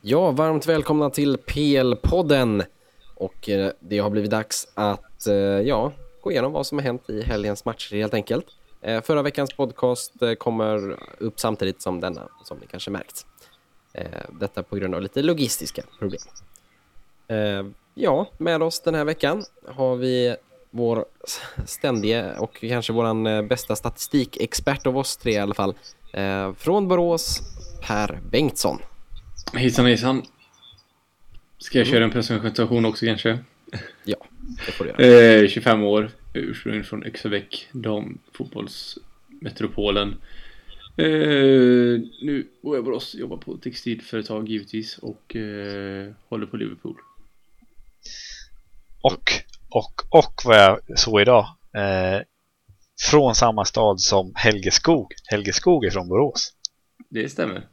Ja, varmt välkomna till PL-podden. Och eh, det har blivit dags att eh, ja, gå igenom vad som har hänt i helgens matcher helt enkelt. Eh, förra veckans podcast kommer upp samtidigt som denna, som ni kanske märkt. Detta på grund av lite logistiska problem. Ja, med oss den här veckan har vi vår ständige och kanske våran bästa statistikexpert av oss tre i alla fall. Från Borås, Per Bengtsson. Hejsan hejsan. Ska jag köra en presentation också kanske? Ja, det får du göra. Eh, 25 år, ursprungligen från Yxabäck, damfotbollsmetropolen. Eh, nu bor jag i Borås, jobbar på textilföretag givetvis och eh, håller på Liverpool. Och, och, och vad jag såg idag. Eh, från samma stad som Helge Skog. Helge Skog är från Borås. Det stämmer.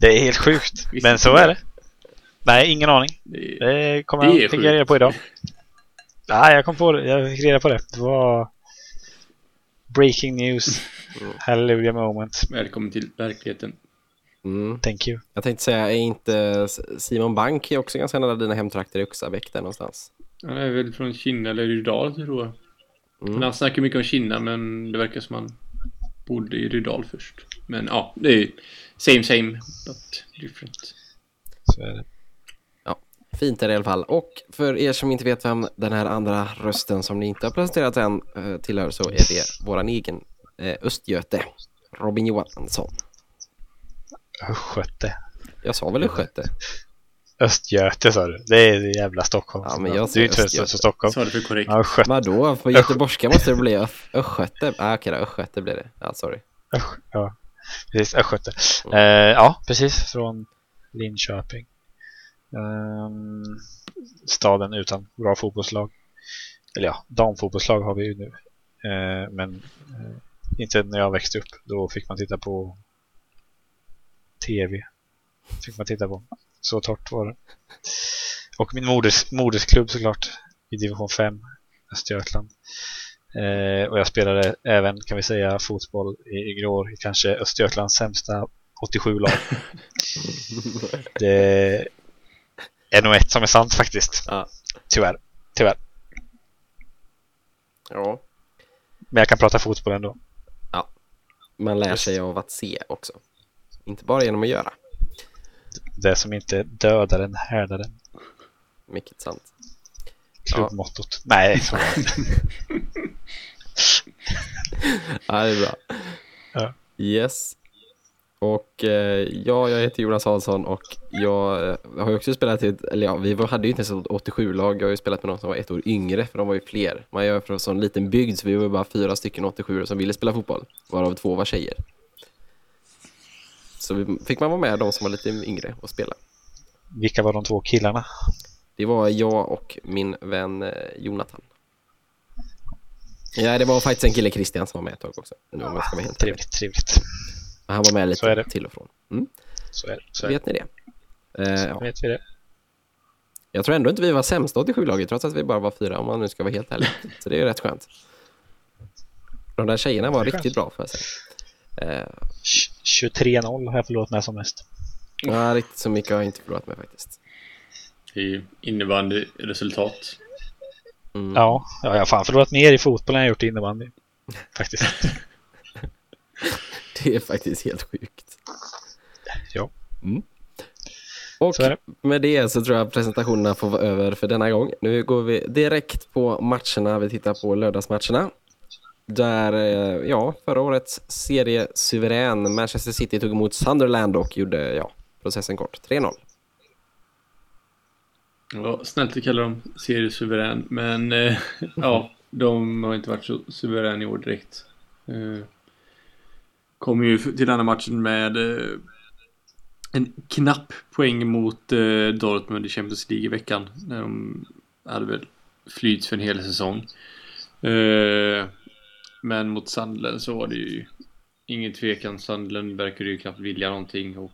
Det är helt sjukt. Visst men så är det. Nej, ingen aning. Det, Det kommer Det jag fick jag reda på idag. Nej, jag kom på det. Jag fick reda på det. Det var breaking news. Mm. Hallelujah moment. välkommen till verkligheten. Mm. Thank you. Jag tänkte säga, är inte Simon Bank är också ganska nära dina hemtrakter i Oxabäck där någonstans? Han är väl från Kina eller Rydal tror jag. Mm. han snackar mycket om Kina men det verkar som han bodde i Rydal först. Men ja, det är same same but different. Så är det. Fint är det i alla fall. Och för er som inte vet vem den här andra rösten som ni inte har presenterat än eh, tillhör så är det våran egen eh, Östgöte, Robin Johansson. Östgöte. Jag sa väl Östgöte? Östgöte sa du. Det är det jävla Stockholm. Ja, men jag du är inte Östgöte. så Stockholm. Sa det för korrekt. Ja, Östgöte. Vadå? På göteborgska måste det bli Östgöte. Ah, Okej då, Östgöte blir det. Ja, sorry. Ösch- Ja, precis. Östgöte. Eh, ja, precis. Från Linköping. Ehm, staden utan bra fotbollslag. Eller ja, damfotbollslag har vi ju nu. Eh, men eh, inte när jag växte upp. Då fick man titta på TV. Fick man titta på. Så torrt var det. Och min moders, modersklubb såklart. I division 5. Östergötland. Eh, och jag spelade även, kan vi säga, fotboll i yngre år i kanske Östergötlands sämsta 87-lag. det är nog ett som är sant faktiskt. Ja. Tyvärr. Tyvärr. Ja. Men jag kan prata fotboll ändå. Man lär Just. sig av att se också. Inte bara genom att göra. Det som inte dödar en härdar en. Mycket sant. Klubbmottot. Nej, så. Ja, det är bra. Ja. Yes. Och eh, ja, jag heter Jonas Hansson och jag eh, har ju också spelat i ett, eller ja, vi hade ju inte ens ett 87-lag. Jag har ju spelat med någon som var ett år yngre, för de var ju fler. Man gör från en sån liten bygd, så vi var bara fyra stycken 87 som ville spela fotboll, varav två var tjejer. Så vi, fick man vara med de som var lite yngre och spela. Vilka var de två killarna? Det var jag och min vän eh, Jonathan. Ja, det var faktiskt en kille, Christian, som var med ett tag också. Nu om jag ska vara helt. Trevligt, trevligt. Men Han var med Så är lite det. till och från. Mm. Så är det. Så är. Vet ni det? Eh, ja. Vet vi det? Jag tror ändå inte vi var sämsta 87-laget trots att vi bara var fyra om man nu ska vara helt ärlig. Så det är ju rätt skönt. De där tjejerna var riktigt bra jag säga. Eh, Tj- 23-0 har jag förlorat med som mest. ja, riktigt så mycket har jag inte förlorat med faktiskt. Det är ju innebandyresultat. Mm. Ja, ja, jag har fan förlorat mer i fotboll än jag gjort i innebandy. Faktiskt. Det är faktiskt helt sjukt. Ja. Mm. Och det. med det så tror jag presentationerna får vara över för denna gång. Nu går vi direkt på matcherna. Vi tittar på lördagsmatcherna. Där, eh, ja, förra årets seriesuverän Manchester City tog emot Sunderland och gjorde, ja, processen kort. 3-0. Ja, snällt att kalla dem seriesuverän, men eh, ja, de har inte varit så suverän i år direkt. Eh, kom ju till denna matchen med eh, en knapp poäng mot eh, Dortmund i Champions League i veckan. När de hade väl flyt för en hel säsong. Eh, men mot Sandlen så var det ju ingen tvekan. Sandlen verkade ju knappt vilja någonting och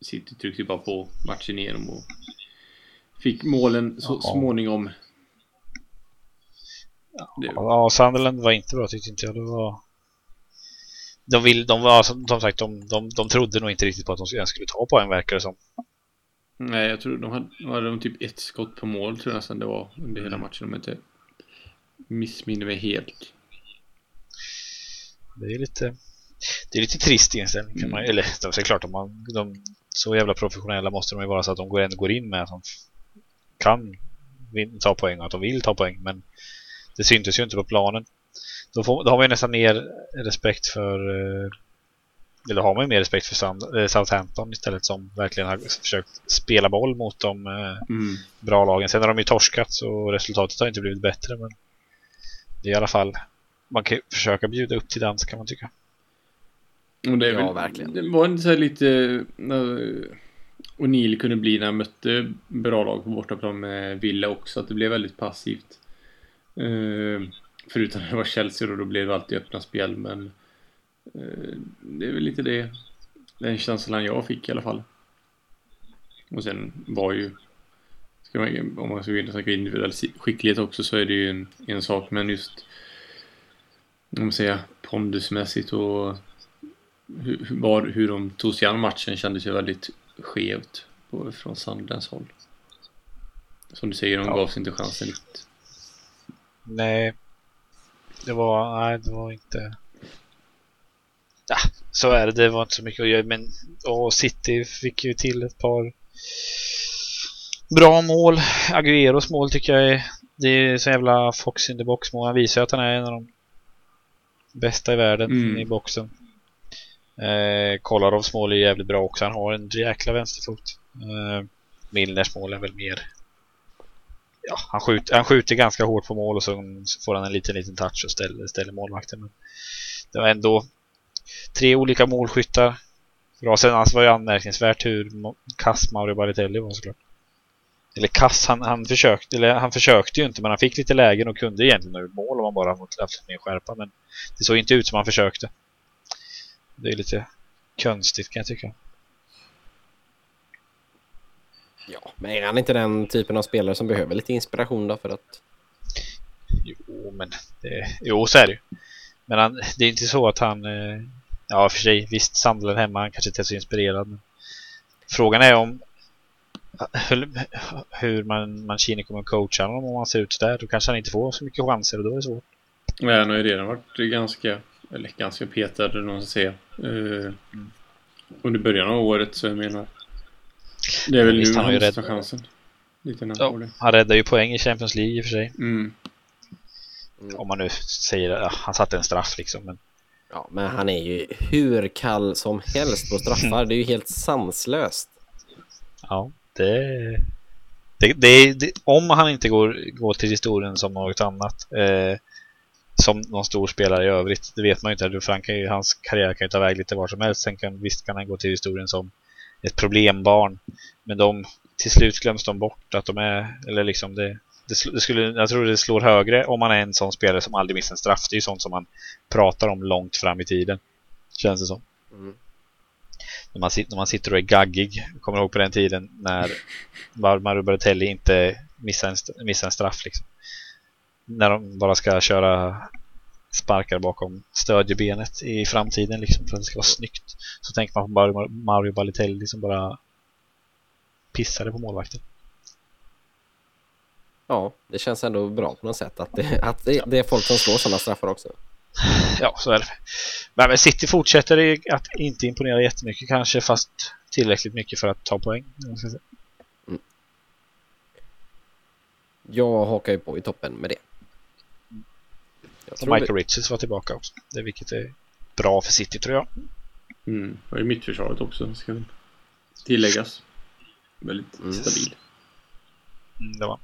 City tryckte bara på matchen igenom och fick målen så Ja. småningom. Det, Ja, Sunderland var inte bra tyckte inte jag. Det var... De, vill, de var som, som sagt, de, de, de trodde nog inte riktigt på att de ens skulle ta poäng verkar det som. Nej, jag tror de hade, de hade de typ ett skott på mål tror jag nästan det var under hela Mm. matchen om jag inte missminner mig helt. Det är lite det är lite trist inställning kan man, eller det är klart om man, de, så jävla professionella måste de ju vara så att de går, ändå går in med att de f- kan ta poäng och att de vill ta poäng men det syntes ju inte på planen. Då, får, då har man ju nästan mer respekt för eh, eller har man ju mer respekt för eh, Southampton istället som verkligen har försökt spela boll mot de eh, Mm. bra lagen. Sen har de ju torskat så resultatet har inte blivit bättre men det är i alla fall man kan försöka bjuda upp till dans kan man tycka. Och det är Ja, väl, verkligen. Det var så här lite uh, och Neil kunde bli när han mötte bra lag på bortaplan med Villa också, att det blev väldigt passivt. Eh, förutom när det var Chelsea då, då blev det alltid öppna spel, men eh, det är väl lite det, den känslan jag fick i alla fall. Och sen var ju, ska man, om man ska gå in och snacka individuell skicklighet också så är det ju en, en sak, men just om man säger pondusmässigt och hur, hur- var, hur de tog sig an matchen kändes ju väldigt skevt på, från Sandlands håll. Som du säger, de Ja. gavs inte chansen riktigt. Nej. Det var, nej det var inte... Ja, så är det. Det var inte så mycket att göra. Men och City fick ju till ett par bra mål. Agueros mål tycker jag är... Det är så jävla fox in the box mål. Han visar att han är en av de bästa i världen Mm. i boxen. Eh, Kolarovs mål är jävligt bra också. Han har en jäkla vänsterfot. Eh, Milners mål är väl mer ja, han, skjuter, han skjuter ganska hårt på mål och så får han en liten, liten touch och ställer, ställer målvakten. Men det var ändå tre olika målskyttar. Bra, sen alltså var det anmärkningsvärt hur kass Mauri Baritelli var såklart. Eller kass, han, han, försökte, eller han försökte ju inte men han fick lite lägen och kunde egentligen nå mål om han bara fått haft mer skärpa. Men det såg inte ut som han försökte. Det är lite konstigt kan jag tycka. Ja, men är han inte den typen av spelare som behöver lite inspiration då för att... Jo, men det, jo, så är det ju. Men han, det är inte så att han... eh, Ja, för sig, visst, Sandlen hemma, han kanske inte är så inspirerad. Men frågan är om hur, hur man, Mancini kommer att coacha honom om han ser ut sådär. Då kanske han inte får så mycket chanser och då är det svårt. Ja, han har ju redan varit ganska, eller ganska petad, eller någon säga. Eh, under början av året, så jag menar. Det är väl Visst, nu han har han ju måste ta rädd- chansen. Lite Ja, han räddar ju poäng i Champions League i och för sig. Mm. Om man nu säger att ja, han satte en straff liksom. Men Ja, men han är ju hur kall som helst på straffar. Det är ju helt sanslöst. ja, det... Det, det, det, om han inte går, går till historien som något annat eh, som någon stor spelare i övrigt, det vet man ju inte. För han kan hans karriär kan ju ta väg lite var som helst. Sen kan, visst kan han gå till historien som ett problembarn. Men de, till slut glöms de bort att de är, eller liksom det, det, skulle, jag tror det slår högre om man är en sån spelare som aldrig missar en straff. Det är ju sånt som man pratar om långt fram i tiden. Känns det som. Mm. När man, när man sitter och är gaggig. Jag kommer ihåg på den tiden när Mar- Mario Balotelli inte missar en, missar en straff. Liksom. När de bara ska köra sparkar bakom stödjebenet i framtiden liksom, för att det ska vara snyggt. Så tänker man på Mario, Mario Balotelli som bara pissade på målvakten. Ja, det känns ändå bra på något sätt att det, att det, det är folk som slår sådana straffar också. Ja, så är det. Men City fortsätter att inte imponera jättemycket kanske, fast tillräckligt mycket för att ta poäng. säga. Jag hakar ju på i toppen med det. Jag Och tror Michael Richards var tillbaka också. Det vilket är bra för City tror jag. Mm. Och i mittförsvaret också, ska tilläggas. Väldigt Mm. stabil. Mm, det var.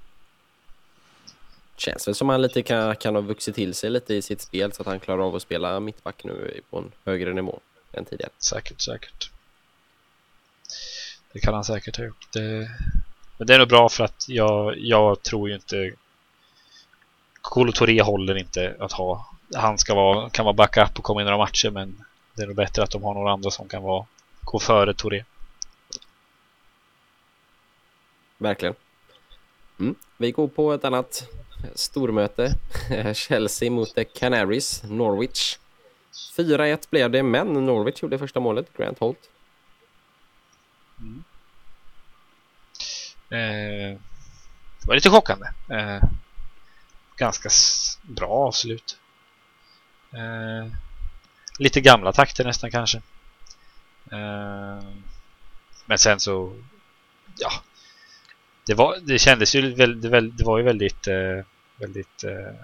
Känns väl som han lite kan, kan ha vuxit till sig lite i sitt spel så att han klarar av att spela mittback nu på en högre nivå än tidigare. Säkert, säkert. Det kan han säkert ha gjort. Det... Men det är nog bra för att jag, jag tror ju inte Kolo håller inte att ha Han ska vara, kan vara backup och komma in i några matcher men det är nog bättre att de har några andra som kan vara gå före Touré. Verkligen. Mm. Vi går på ett annat stormöte. Chelsea mot Canaries, Norwich. 4-1 blev det, men Norwich gjorde första målet, Grant Holt. Eh, det var lite chockande. Eh, ganska bra avslut. Eh, lite gamla takter nästan kanske. Eh, men sen så, ja. Det, var, det kändes ju väldigt, det var ju väldigt, eh, väldigt eh,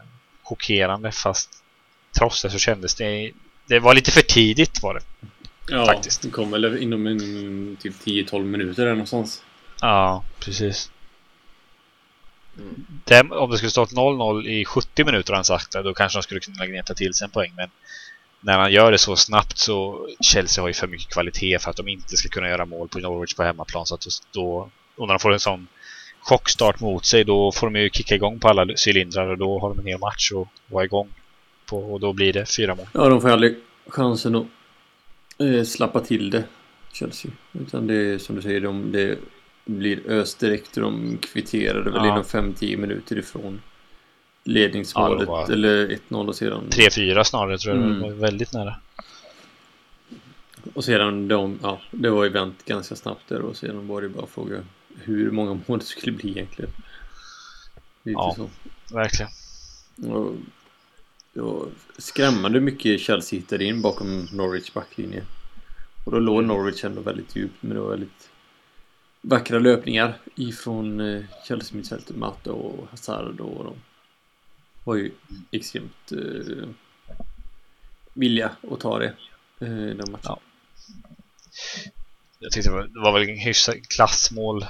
chockerande fast trots det så kändes det, det var lite för tidigt var det. Ja, faktiskt. det kom väl inom en, typ 10-12 minuter där någonstans. Ja, precis. Mm. Om det skulle stått 0-0 i 70 minuter han sagt då kanske de skulle kunna gneta till sig en poäng. Men när han gör det så snabbt så Chelsea har ju för mycket kvalitet för att de inte ska kunna göra mål på Norwich på hemmaplan. Så att då, och när de får en sån chockstart mot sig då får de ju kicka igång på alla cylindrar och då har de en hel match att vara igång på och då blir det fyra mål. Ja, de får aldrig chansen att eh, slappa till det, Chelsea. Utan det är som du säger, de, det blir ös direkt och de kvitterade väl inom 5-10 minuter ifrån ledningsmålet ja, eller 1-0 och sedan 3-4 snarare tror jag mm. det var väldigt nära och sedan de, ja det var ju vänt ganska snabbt där och sedan var det bara fråga hur många mål det skulle bli egentligen Lite ja, så. verkligen och, och skrämmande mycket Chelsea hittade in bakom Norwich backlinje och då låg mm. Norwich ändå väldigt djupt men det var väldigt vackra löpningar ifrån eh, Chelsea mittfältet och Hazard och de var ju extremt eh, villiga att ta det eh, den matchen. Ja. Jag tyckte det var väl hyfsat klassmål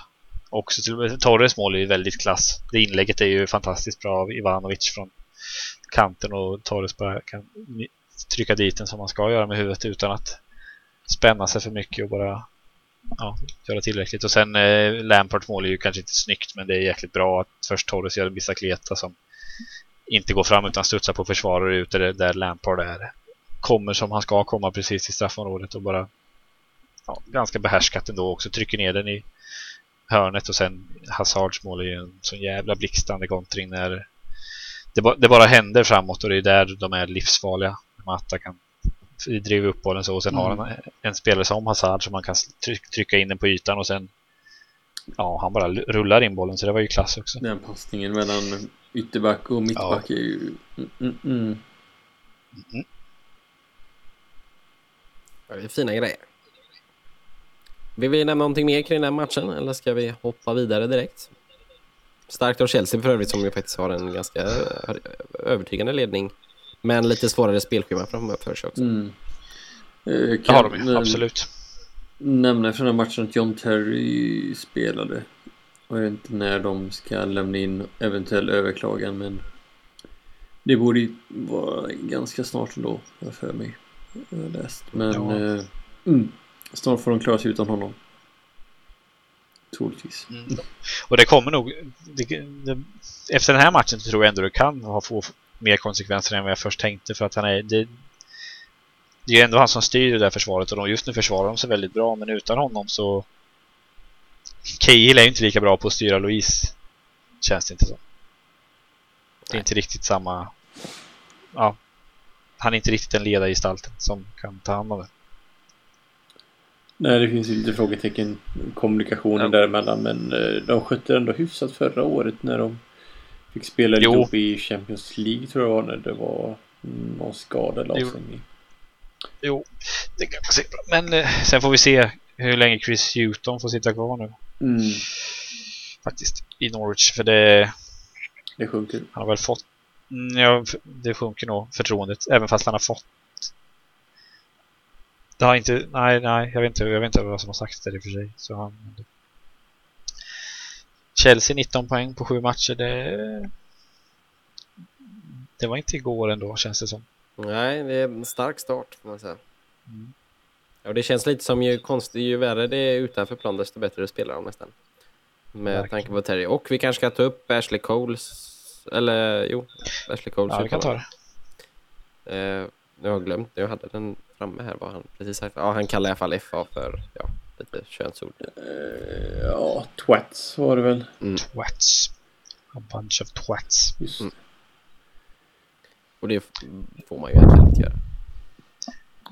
också. Torres mål är ju väldigt klass. Det inlägget är ju fantastiskt bra av Ivanovic från kanten och Torres bara kan trycka dit den som man ska göra med huvudet utan att spänna sig för mycket och bara ja, göra tillräckligt. Och sen eh, Lampard mål är ju kanske inte snyggt men det är jäkligt bra att först Torres gör en bicicleta som inte går fram utan studsar på försvarare ute där, där Lampard är. Kommer som han ska komma precis i straffområdet och bara ja, ganska behärskat ändå också trycker ner den i hörnet och sen Hazards mål är ju en sån jävla blixtande kontring när det, ba det, bara händer framåt och det är där de är livsfarliga. Matta kan driva upp bollen så och sen mm. har han en spelare som Hazard som man kan trycka in den på ytan och sen ja, han bara rullar in bollen så det var ju klass också. Den passningen mellan ytterback och mittback ja. är ju... Mm, mm, mm. mm. Det är fina grejer. Vill vi nämna någonting mer kring den här matchen eller ska vi hoppa vidare direkt? Starkt av Chelsea för övrigt som ju faktiskt har en ganska övertygande ledning. Men lite svårare spelschema framför sig också. Mm. Eh, det har de ju, absolut. Nämna från den matchen att John Terry spelade. Och jag vet inte när de ska lämna in eventuell överklagan men det borde ju vara ganska snart ändå, jag för mig. Jag har läst. Men ja. eh, mm, snart får de klara sig utan honom. Troligtvis. Mm. Och det kommer nog det, det, efter den här matchen tror jag ändå det kan ha få mer konsekvenser än vad jag först tänkte för att han är det, det är ju ändå han som styr det där försvaret och de, just nu försvarar de sig väldigt bra men utan honom så Cahill är inte lika bra på att styra Louise känns det inte så. Det är inte riktigt samma ja, han är inte riktigt en ledargestalten som kan ta hand om det. Nej, det finns ju lite frågetecken kommunikationen ja. däremellan men eh, de skötte ändå hyfsat förra året när de fick spela lite upp i Champions League tror jag när det var någon skada eller avstängning. Jo, det kan man se. Men eh, sen får vi se hur länge Chris Hewton får sitta kvar nu. Mm. Faktiskt, i Norwich. För det... Det sjunker. Han har väl fått... Mm, ja, det sjunker nog förtroendet. Även fast han har fått... Det har inte... Nej, nej. Jag vet inte, jag vet inte vad som har sagts där i och för sig. Så han... Chelsea 19 poäng på sju matcher. Det... Det var inte igår ändå, känns det som. Nej, det är en stark start får man säga. Mm. Ja, det känns lite som ju konstigt, ju värre det är utanför plan desto bättre spelar de nästan. Med Verkligen. tanke på Terry. Och vi kanske ska ta upp Ashley Coles, eller jo, Ashley Coles. Ja, vi kan ta det. Eh, jag har glömt, jag hade den framme här vad han precis sagt. Ja, han kallar i alla fall FA för, ja, lite könsord. Uh, ja, twats var det väl. Mm. Twats. A bunch of twats. Mm. Och det får man ju egentligen inte göra.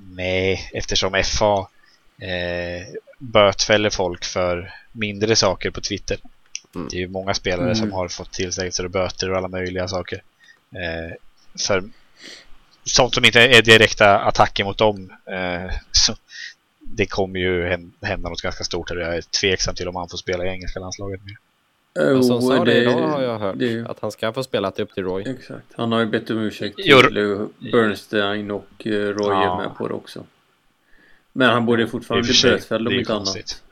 Nej, eftersom FA eh, bötfäller folk för mindre saker på Twitter. Det är ju många spelare Mm. som har fått tillsägelser och böter och alla möjliga saker. Eh, för sånt som inte är direkta attacker mot dem eh, så det kommer ju hän- hända något ganska stort. här. Jag är tveksam till om han får spela i engelska landslaget mer. Ja, som Jo, sa det idag har jag hört. det- Att han ska få spela till upp till Roy. Exakt. Han har ju bett om ursäkt Jo. till eh, Bernstein och eh, Roy är Ja. med på det också. Men han borde fortfarande bli bötfälld det om är inte annat. konstigt.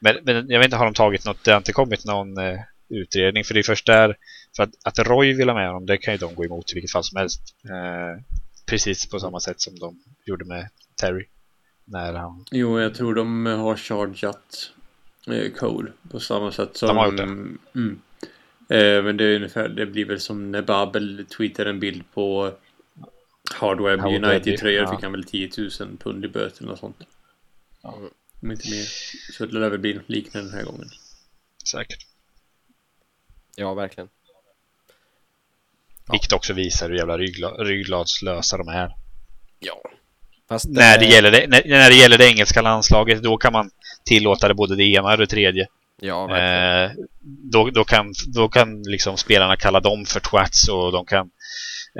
Men, men jag vet inte, har de tagit något? Det har inte kommit någon eh, utredning. För det är först där, för att, att Roy vill ha med honom, det kan ju de gå emot i vilket fall som helst. Eh, precis på samma sätt som de gjorde med Terry. När han, Jo, jag tror de har chargeat eh, Cole på samma sätt som... De har gjort det. Mm. Eh, men det är ungefär, det blir väl som när Babel tweetar en bild på Hardware United-tröjor ja. fick han väl 10 000 pund i böter eller något sånt. Ja. Om inte mer. Så det lär väl bli något liknande den här gången. säkert. Ja, verkligen. Vilket också visar hur jävla ryggla, ryggladslösa de är. Ja. Fast, När det, gäller det, när, när det gäller det engelska landslaget, då kan man tillåta det både det ena och det tredje. Ja, verkligen. Eh, då, då, kan, då kan liksom spelarna kalla dem för twats och de kan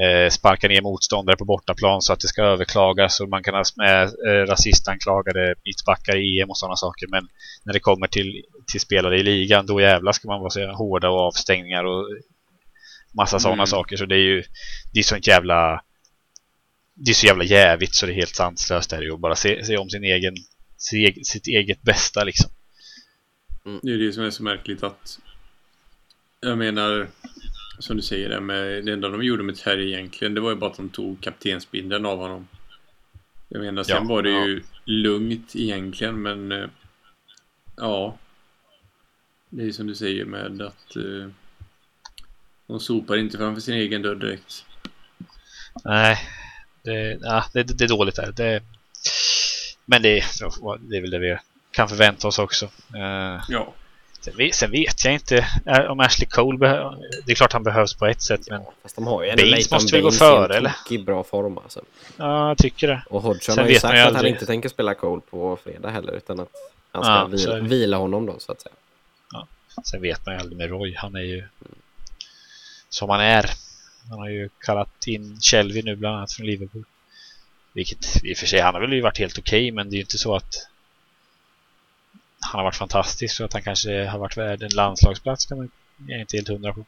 eh, sparka ner motståndare på bortaplan så att det ska överklagas och man kan ha med eh, rasistanklagade mittbackar i EM och sådana saker. Men när det kommer till, till spelare i ligan, då jävlar ska man vara så hårda och avstängningar och massa sådana Mm. saker. Så det är ju det är sånt jävla det är så jävla jävigt så det är helt sanslöst det är ju att bara se, se om sin egen se, sitt eget bästa liksom. Det är det som är så märkligt att jag menar som du säger det med det enda de gjorde med Terry egentligen det var ju bara att de tog kaptensbindeln av honom. Jag menar sen Ja, var det ju lugnt egentligen men eh, ja. Det är ju som du säger med att eh, de sopar inte framför sin egen dörr direkt. Nej, det, ja, det, det är dåligt där. Det, men det, det är väl det vi kan förvänta oss också. Eh, Ja. sen, vet- sen vet jag inte eh, om Ashley Cole behövs. Det är klart han behövs på ett sätt, men Ja, fast de har ju ändå Baines måste väl gå före, i eller? tokig bra form alltså. ja, jag tycker det. Och Hodgson Sen har ju sagt att han aldrig. inte tänker spela Cole på fredag heller utan att han ska Ja, så vila, vila honom då så att säga. Sen vet man ju aldrig med Roy. Han är ju som han är. Han har ju kallat in Shelby nu bland annat från Liverpool. Vilket i och för sig, han har väl ju varit helt okej men det är ju inte så att han har varit fantastisk så att han kanske har varit värd en landslagsplats kan man jag är inte helt hundra på.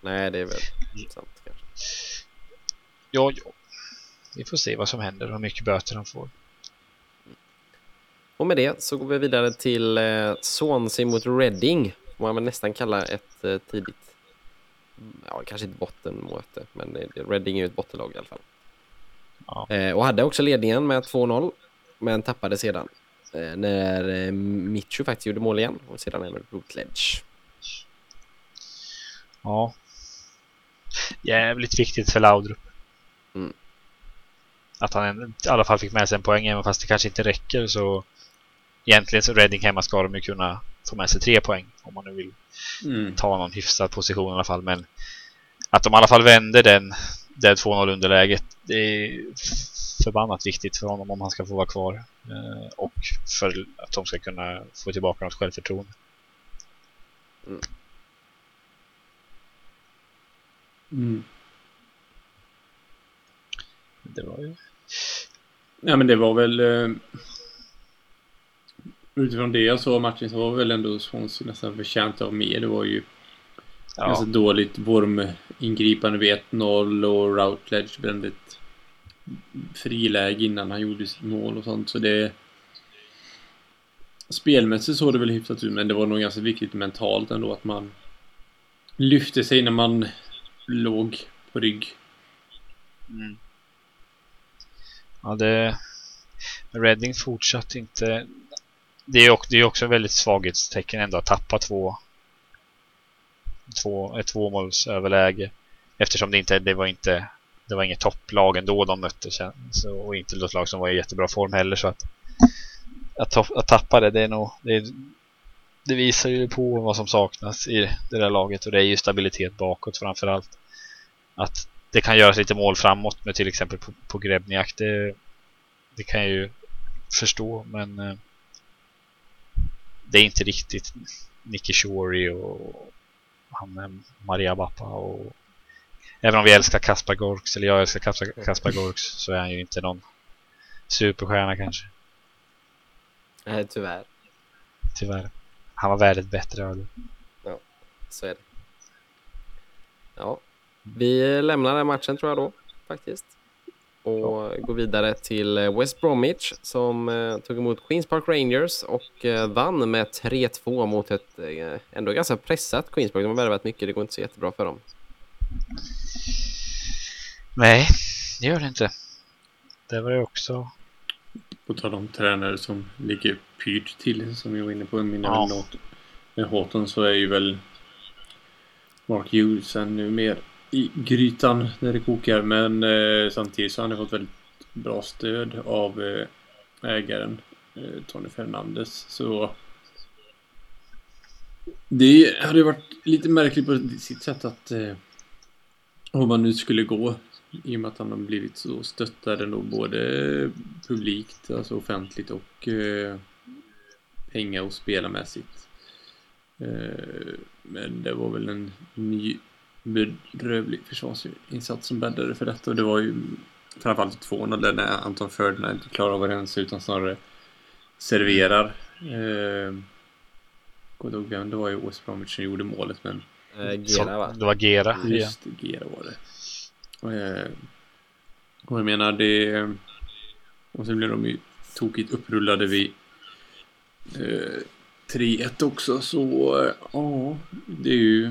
Nej, det är väl sant kanske. Ja, ja. Vi får se vad som händer och hur mycket böter han får. Och med det så går vi vidare till eh, Swansea mot Reading. Får man väl nästan kalla ett eh, tidigt, ja kanske inte bottenmöte, men eh, Reading är ju ett bottenlag i alla fall. Ja. Eh, och hade också ledningen med 2-0, men tappade sedan. Eh, när eh, Mitchu faktiskt gjorde mål igen och sedan även Routledge. Ja. Jävligt viktigt för Laudrup. Mm. Att han i alla fall fick med sig en poäng även fast det kanske inte räcker så egentligen så Reading hemma ska de ju kunna få med sig tre poäng om man nu vill Mm. ta någon hyfsad position i alla fall men att de i alla fall vänder den det 2-0 underläget det är förbannat viktigt för honom om han ska få vara kvar eh, och för att de ska kunna få tillbaka något självförtroende. Mm. Det var ju Ja men det var väl eh, Utifrån det jag såg matchen så var väl ändå Swansea nästan förtjänt av mer. Det var ju ja, ganska dåligt Worm-ingripande vid 1-0 och Routledge brände ett friläge innan han gjorde sitt mål och sånt så det Spelmässigt såg det väl hyfsat ut men det var nog ganska viktigt mentalt ändå att man lyfte sig när man låg på rygg. Mm. Ja, det... Reading fortsatte inte... Det är ju också, det är också ett väldigt svaghetstecken ändå att tappa två... två ett tvåmålsöverläge. Eftersom det inte, det var inte... Det var inget topplag ändå de mötte sen, så, och inte något lag som var i jättebra form heller så att... Att, att tappa det, det är nog... Det, är, det visar ju på vad som saknas i det där laget och det är ju stabilitet bakåt framför allt. Att det kan göras lite mål framåt med till exempel på, på Grebniak. Det, det kan jag ju förstå, men eh, det är inte riktigt Nicky Shori och han är Maria Bappa och även om vi älskar Kaspar Gorks eller jag älskar Kaspar, Kaspar Gorks så är han ju inte någon superstjärna kanske. Nej, tyvärr. Tyvärr. Han var värd ett bättre öde. Så är det. Ja, vi lämnar den matchen tror jag då faktiskt. Och går vidare till eh, West Bromwich som eh, tog emot Queens Park Rangers och eh, vann med 3-2 mot ett eh, ändå ganska pressat Queens Park. De har värvat mycket, det går inte så jättebra för dem. Nej, det gör det inte. Det var ju också... På tal om tränare som ligger pyrt till som vi var inne på i mina Ja. ja. med Håton så är ju väl Mark Hughes nu mer i grytan när det kokar men eh, samtidigt så har han fått väldigt bra stöd av eh, ägaren eh, Tony Fernandes så det hade ju varit lite märkligt på sitt sätt att eh, om man nu skulle gå i och med att han har blivit så stöttad ändå både publikt, alltså offentligt och eh, pengar och spelarmässigt. Eh, men det var väl en ny bedrövlig försvarsinsats som bäddade för detta och det var ju framförallt två där när Anton Ferdinand inte klarar av att rensa utan snarare serverar. Eh, Kommer inte ihåg det var i West Bromwich som gjorde målet men Eh, Gera va? det var Gera. Just det, Gera var det. Eh, och jag menar det... Och sen blev de ju tokigt upprullade vid eh, 3-1 också så eh, ja, det är ju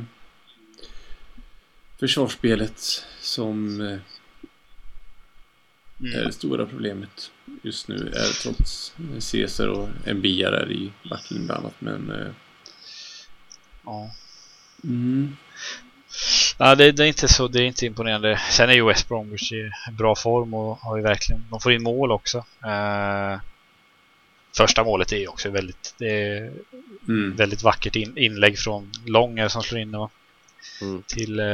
försvarsspelet som eh, är Mm. det stora problemet just nu är trots Caesar och Mbia där i backlinjen bland annat men eh, Ja. mm, Ja, det, det är inte så, det är inte imponerande. Sen är ju West Bromwich i bra form och har ju verkligen, de får in mål också. Eh, första målet är ju också väldigt, det är mm, väldigt vackert in, inlägg från Långer som slår in och Mm. till eh,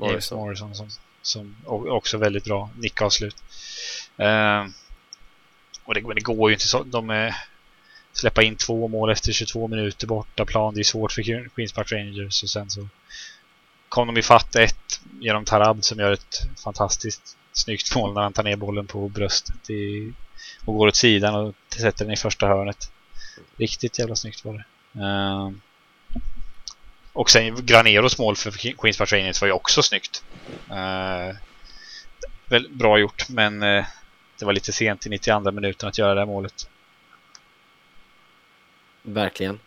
James Morrison. Som, som också väldigt bra nickavslut. Eh, och det, men det går ju inte så. De är, släppa in två mål efter 22 minuter borta plan. Det är svårt för Queens Park Rangers och sen så kom de ifatt ett genom Tarab som gör ett fantastiskt snyggt mål när han tar ner bollen på bröstet i, och går åt sidan och sätter den i första hörnet. Riktigt jävla snyggt var det. Eh, och sen Graneros mål för Queens Park Rangers var ju också snyggt. Eh, väl bra gjort, men eh, det var lite sent i 92 minuten att göra det här målet. Verkligen.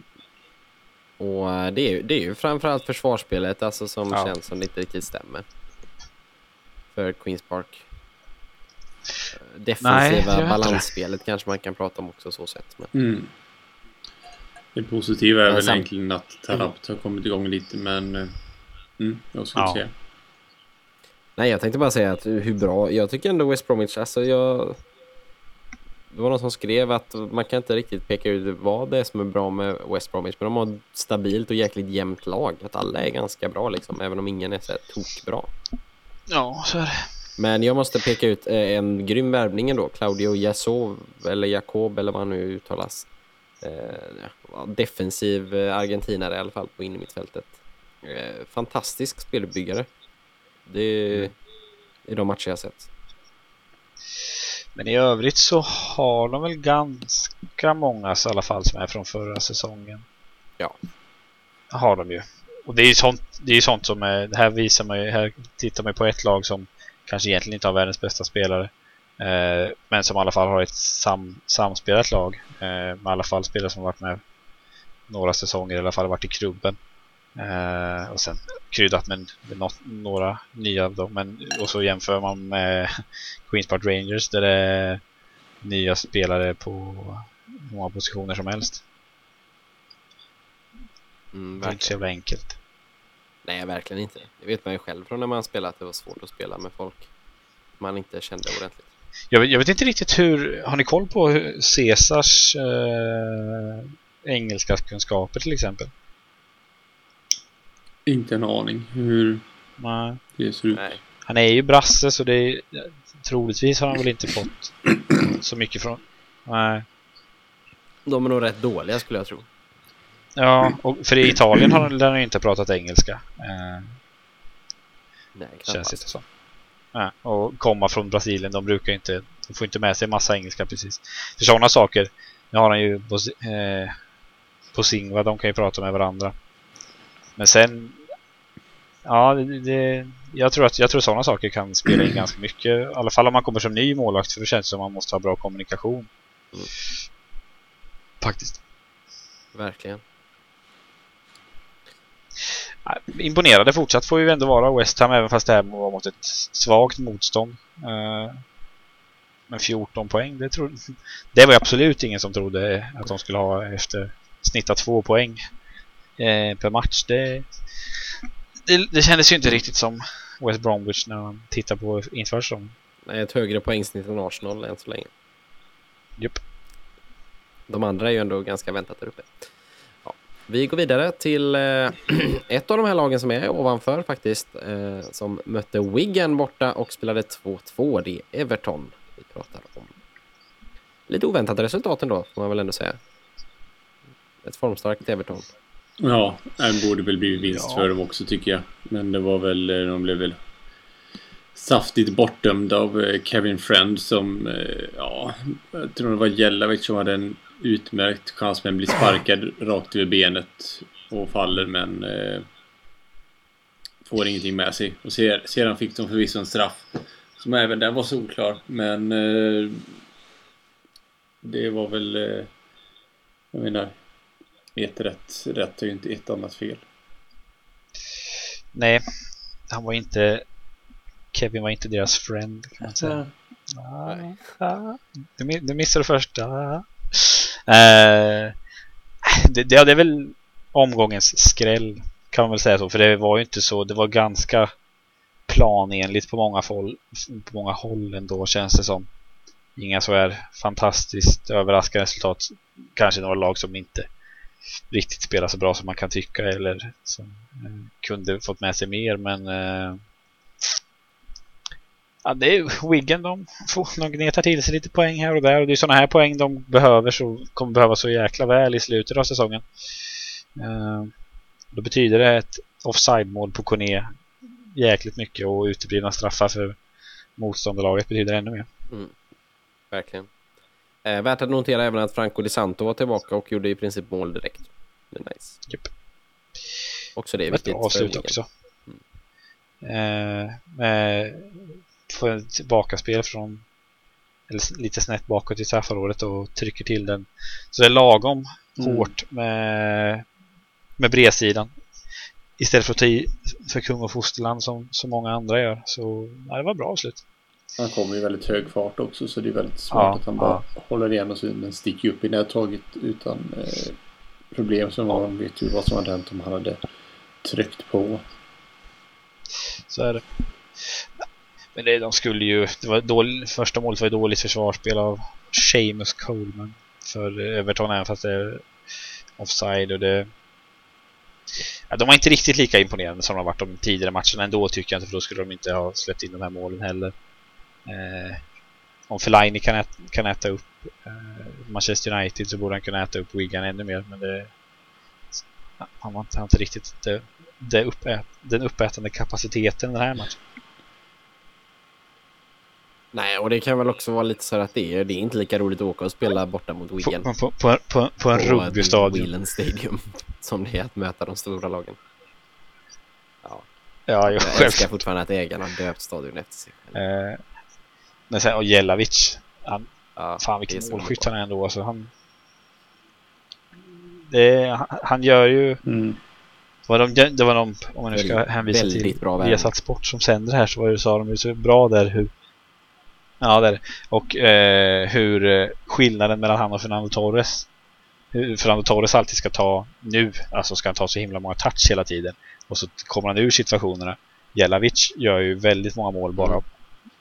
Och eh, det är, ju, det är ju framförallt försvarsspelet alltså, som Ja. känns som inte riktigt stämmer. För Queens Park. Nej, Defensiva inte balansspelet kanske man kan prata om också så sätt. Men, Mm. Det positiva är Men väl sam- egentligen att Tarabt har kommit igång lite men... eh, Mm, jag skulle Ja. säga. nej, jag tänkte bara säga att hur bra, jag tycker ändå West Bromwich, alltså jag... Det var någon som skrev att man kan inte riktigt peka ut vad det är som är bra med West Bromwich, men de har ett stabilt och jäkligt jämnt lag. Att alla är ganska bra liksom, även om ingen är så här tokbra. Ja, så är det. Men jag måste peka ut eh, en grym värvning ändå. Claudio Jasov, eller Jakob eller vad han nu uttalas. Eh, defensiv eh, argentinare i alla fall på innermittfältet. Eh, fantastisk spelbyggare. Det är, i de matcher jag sett. Men i övrigt så har de väl ganska många i alla fall som är från förra säsongen. Ja. Har de ju. Och det är ju sånt, det är sånt som är, här visar man ju, här tittar man på ett lag som kanske egentligen inte har världens bästa spelare. Eh, men som i alla fall har ett sam, samspelat lag. Eh, med i alla fall spelare som varit med några säsonger, i alla fall varit i klubben. Eh, och sen kryddat med, något, några nya av dem. Men, och så jämför man med Queens Park Rangers där det är nya spelare på många positioner som helst. Mm, Det är inte så jävla enkelt. Nej, verkligen inte. Det vet man ju själv från när man spelat att det var svårt att spela med folk man inte kände ordentligt. Jag, vet- jag vet inte riktigt hur, har ni koll på hur Caesars eh, engelska kunskaper till exempel? Inte en aning hur Nej. det ser ut. Nej. Han är ju brasse så det är, troligtvis har han väl inte fått så mycket från... Nej. De är nog rätt dåliga skulle jag tro. Ja, och för i Italien har ju inte pratat engelska. Eh, Nej, känns det knappast. Och komma från Brasilien, de brukar inte, de får inte med sig massa engelska precis. För sådana saker, nu har han ju på, eh, på Singva, de kan ju prata med varandra. Men sen, ja, det, det, jag tror att jag tror sådana saker kan spela in ganska mycket. I alla fall om man kommer som ny målvakt, för det känns som att man måste ha bra kommunikation. Mm. Faktiskt. Verkligen. Imponerade fortsatt får ju ändå vara West Ham även fast det här var mot ett svagt motstånd. Eh, Men 14 poäng, det, trodde, det var absolut ingen som trodde att de skulle ha efter snitta två poäng eh, per match. Det, det, det kändes ju inte riktigt som West Bromwich när man tittar på inför säsongen. Nej, ett högre poängsnitt än Arsenal än så länge. Japp. De andra är ju ändå ganska väntat där uppe. Vi går vidare till eh, ett av de här lagen som är ovanför faktiskt. Eh, som mötte Wigan borta och spelade 2-2. Det är Everton vi pratar om. Lite oväntat resultat ändå, får man väl ändå säga. Ett formstarkt Everton. Ja, det borde väl bli vinst Ja. för dem också tycker jag. Men det var väl, eh, de blev väl saftigt bortdömda av Kevin Friend som, ja, jag tror det var Jelavic som hade en utmärkt chans men blir sparkad rakt över benet och faller men eh, får ingenting med sig. Och ser, sedan fick de förvisso en straff som även den var solklar men eh, det var väl, eh, jag menar, ett rätt, rätt är ju inte ett annat fel. Nej, han var inte Kevin var inte deras friend kan man säga. Nej. Ah, du missade första. Eh, det, det, ja, det är väl omgångens skräll kan man väl säga så. För det var ju inte så. Det var ganska planenligt på många, håll, på många håll ändå känns det som. Inga så här fantastiskt överraskande resultat. Kanske några lag som inte riktigt spelar så bra som man kan tycka eller som eh, kunde fått med sig mer men eh, Ja, det är Wiggen de får de gnetar till sig lite poäng här och där och det är sådana här poäng de behöver så kommer behöva så jäkla väl i slutet av säsongen. Eh, då betyder det ett offside-mål på Kone jäkligt mycket och uteblivna straffar för motståndarlaget betyder ännu mer. Verkligen. Eh, värt att notera även att Franco Di Santo var tillbaka och gjorde i princip mål direkt. Det är nice. Japp. Också det är Ett viktigt. för avslut också. Eh, med, får ett tillbakaspel från eller lite snett bakåt i straffområdet och trycker till den. Så det är lagom Mm. hårt med, med bredsidan. Istället för att ta i för kung och fosterland som så många andra gör. Så ja, det var bra avslut. Han kommer i väldigt hög fart också så det är väldigt smart Ja, att han bara håller igen och så den sticker upp i nättaget utan eh, problem. Så man vet ju vad som hade hänt om han hade tryckt på. Så är det. Men det, de skulle ju... Det var dålig, första målet var ju dåligt försvarsspel av Seamus Coleman för Everton även fast det är offside och det... Ja, de var inte riktigt lika imponerande som de har varit de tidigare matcherna ändå tycker jag inte för då skulle de inte ha släppt in de här målen heller. Eh, om Fellaini kan, äta, kan äta upp eh, Manchester United så borde han kunna äta upp Wigan ännu mer men det... Han har inte, han har inte riktigt det, det uppät, den uppätande kapaciteten den här matchen. Nej, och det kan väl också vara lite så här att det är, det är inte lika roligt att åka och spela borta mot På, Wigan. på, på, på, på en rugbystadion. Whelan Stadium. Som det är att möta de stora lagen. Ja, Ja, jo, jag älskar fortfarande att ägarna har döpt stadion efter sig själv. Eh, men sen, och Jelavic. Han, Ja, fan vilken målskytt han är ändå. Alltså, han, det, han, han gör ju... Mm. Det var de, det var de om man nu ska Väldigt- hänvisa väldigt till. Viasat Sport som sänder här så var det, sa de ju så bra där hur Ja, där. Och eh, hur eh, skillnaden mellan han och Fernando Torres hur Fernando Torres alltid ska ta nu, alltså ska han ta så himla många touch hela tiden och så kommer han ur situationerna. Jelavic gör ju väldigt många mål bara Mm.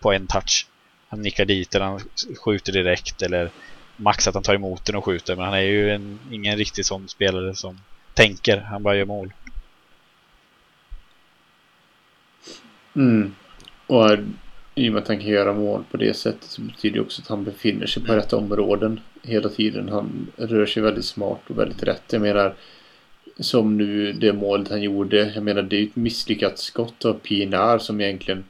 på en touch. Han nickar dit eller han skjuter direkt eller max att han tar emot den och skjuter men han är ju en, ingen riktig sån spelare som tänker, han bara gör mål. Mm. Och i och med att han kan göra mål på det sättet så betyder det också att han befinner sig på rätt områden hela tiden. Han rör sig väldigt smart och väldigt rätt. Jag menar som nu det målet han gjorde. Jag menar det är ett misslyckat skott av Pinar som egentligen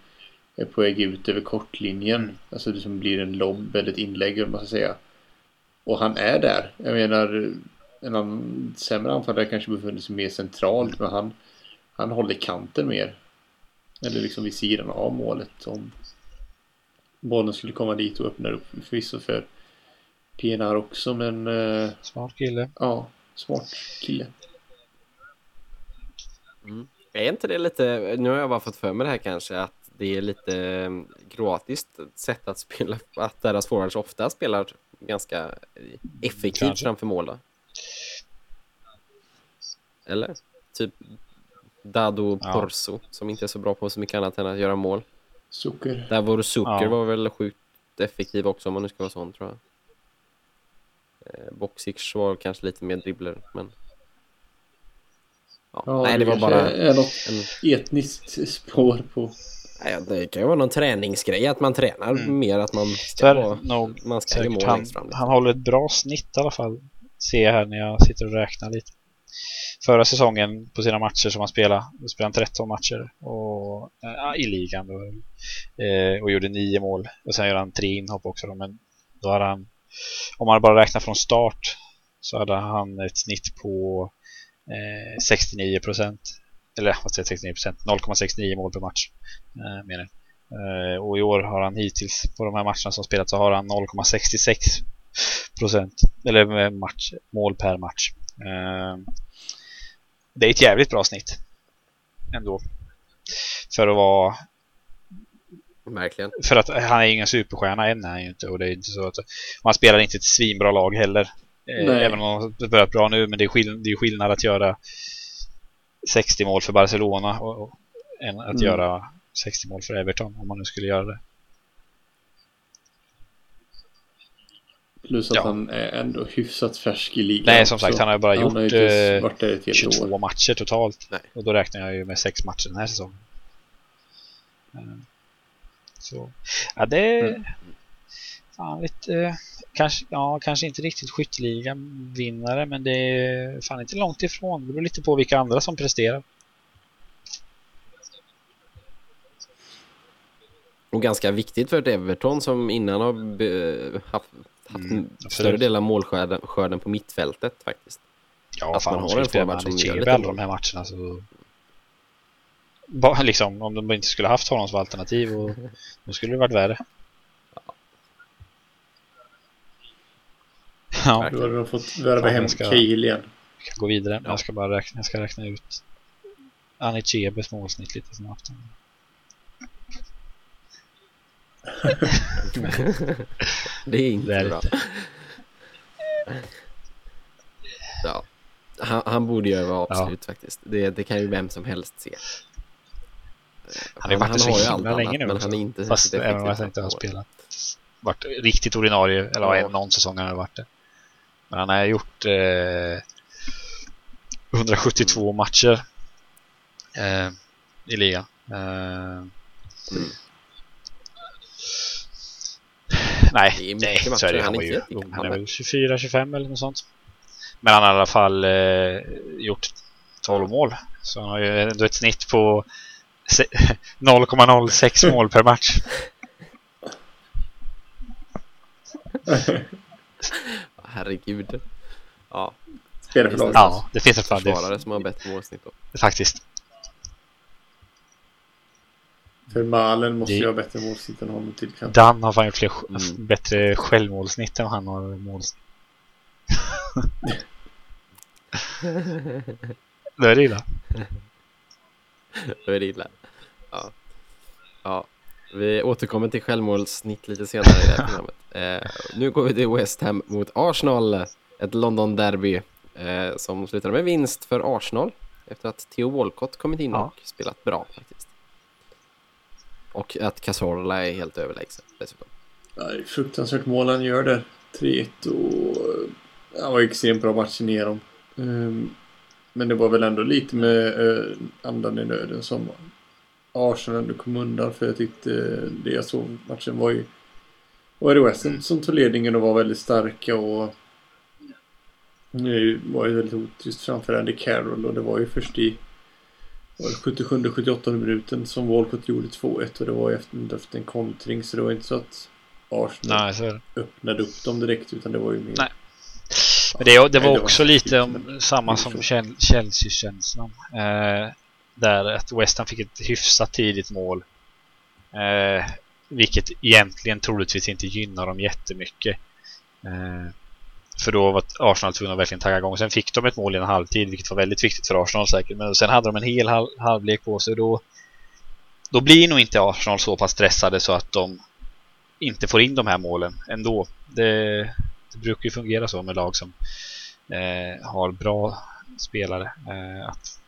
är på väg ut över kortlinjen. Alltså det som blir en lobb eller ett inlägg om man ska säga. Och han är där. Jag menar en annan sämre anfallare kanske befunnit sig mer centralt men han, han håller kanten mer. Eller liksom vid sidan av målet om bollen skulle komma dit och öppna upp förvisso för PNR också men... Eh, smart kille. Ja, smart kille. Mm. Är inte det lite, nu har jag bara fått för mig det här kanske, att det är lite mm, kroatiskt sätt att spela, att deras forwards ofta spelar ganska effektivt kanske. framför mål då? Eller? Typ Dado ja. Porso som inte är så bra på så mycket annat än att göra mål. Socker. Där var Socker ja. var väl sjukt effektiv också om man nu ska vara sån tror jag. Eh, Boxix var kanske lite mer dribbler men Ja, ja nej, det, det var bara är något en... etniskt spår på. Nej, det kan ju vara någon träningsgrej att man tränar mm. mer att man ska, vara, nog, man ska säkert, han, fram. Han håller ett bra snitt i alla fall. Ser jag här när jag sitter och räknar lite. Förra säsongen på sina matcher som han spelade, då spelade han 13 matcher och, eh, ja, i ligan då, eh, och gjorde 9 mål. Och sen gjorde han tre inhopp också då, men då hade han, om man bara räknar från start så hade han ett snitt på eh, 69 procent. Eller vad säger 69 procent? 0,69 mål per match. Eh, menar eh, och i år har han hittills på de här matcherna som spelats så har han 0,66 procent. Eller eh, match, mål per match. Det är ett jävligt bra snitt. Ändå. För att vara Verkligen. För att han är ingen superstjärna än är han ju inte. Och det är inte så att... Han spelar inte ett svinbra lag heller. Nej. Även om det börjat bra nu, men det är, skill det är skillnad att göra 60 mål för Barcelona och, och än att mm. göra 60 mål för Everton om man nu skulle göra det. Plus att ja. han är ändå hyfsat färsk i ligan. Nej, som sagt, han har ju bara han gjort eh, 22 år. matcher totalt. Nej. Och då räknar jag ju med sex matcher den här säsongen. Eh, så, ja det... Mm. Fan, vet, eh, kanske, ja, kanske inte riktigt skytteliga-vinnare, men det är fan inte långt ifrån. Det beror lite på vilka andra som presterar. Och ganska viktigt för ett Everton som innan har haft, haft mm, större del av målskörden på mittfältet faktiskt. Ja, att fan, man har en forward som gör lite alla de här matcherna så... Bara liksom, om de inte skulle haft honom som alternativ och då skulle det varit värre. Ja. Då hade de fått värva hem ska, Kiel igen. Vi kan gå vidare. Ja. Jag ska bara räkna, jag ska räkna ut Anichebes målsnitt lite snabbt. Det är inte det är bra. Ja. Han, han, borde ju vara absolut ja. faktiskt. Det, det, kan ju vem som helst se. Han, han, han har ju allt länge nu men han är inte Fast även om han inte har spelat varit riktigt ordinarie eller ja. någon säsong har han varit det. Men han har gjort eh, 172 mm. matcher eh, i ligan. Eh, mm. Nej, det är nej så är det. Han, var ju. Han är väl 24-25 eller något sånt. Men han har i alla fall eh, gjort 12 mål. Så han har ju ändå ett snitt på 0,06 mål per match. herregud. Ja. Spelar för Ja, det finns ett fall. Försvarare som har bättre målsnitt då. Faktiskt. För Malen måste ju ha bättre målsnitt än honom till kanske. Dan har fan gjort fler, mm. bättre självmålsnitt än han har målsnitt. Då är det illa. Då är det illa. Ja. Ja. Vi återkommer till självmålssnitt lite senare i det här programmet. Eh, nu går vi till West Ham mot Arsenal. Ett London-derby eh, som slutade med vinst för Arsenal efter att Theo Walcott kommit in ja. och spelat bra faktiskt. Och att Cazorla är helt överlägsen dessutom. Är fruktansvärt mål han gör där. 3-1 och... Han var extremt bra match igenom. Um, men det var väl ändå lite med uh, andan i nöden som Arsenal ändå kom undan för jag tyckte det jag såg matchen var ju var det West Ham som tog ledningen och var väldigt starka och nu var ju väldigt hot just framför Andy Carroll och det var ju först i 77-78 minuten som Walcott gjorde 2-1 och det var efter, efter en kontring så det var inte så att Arsenal Nej, så öppnade upp dem direkt utan det var ju mer Nej. Men det, det var Nej, också var lite om samma som Chel- Chelsea-känslan. Eh, där att West Ham fick ett hyfsat tidigt mål. Eh, vilket egentligen troligtvis inte gynnar dem jättemycket. Eh, för då var Arsenal tvungna att verkligen tagga igång. Sen fick de ett mål i en halvtid, vilket var väldigt viktigt för Arsenal säkert. Men sen hade de en hel halv, halvlek på sig. Då, då blir nog inte Arsenal så pass stressade så att de inte får in de här målen ändå. Det, det brukar ju fungera så med lag som eh, har bra spelare. Eh, att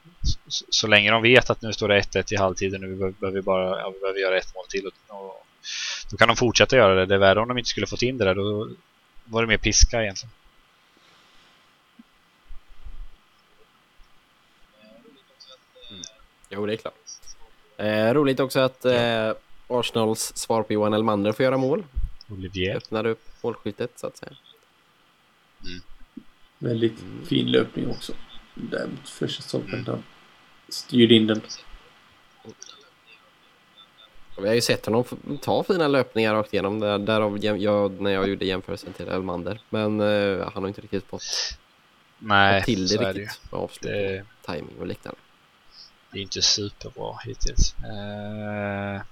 så, så länge de vet att nu står det 1-1 i halvtiden nu behöver vi bara ja, vi behöver göra ett mål till och, och då kan de fortsätta göra det. Det är värre om de inte skulle fått in det där. Då var det mer piska egentligen. Jo, det är klart. Eh, roligt också att eh, Arsenals svar på Johan Elmander får göra mål. Olivier. Öppnade upp målskyttet så att säga. väldigt fin löpning också. Där mot första stolpen där. Styrde in den. Vi har ju sett honom ta fina löpningar rakt igenom. Där, därav jag, när jag gjorde jämförelsen till Elmander. Men eh, han har inte riktigt fått, Nej, fått till det så är det ju. riktigt. Med avslut, Det, timing och liknande. Det är inte superbra hittills. Eh,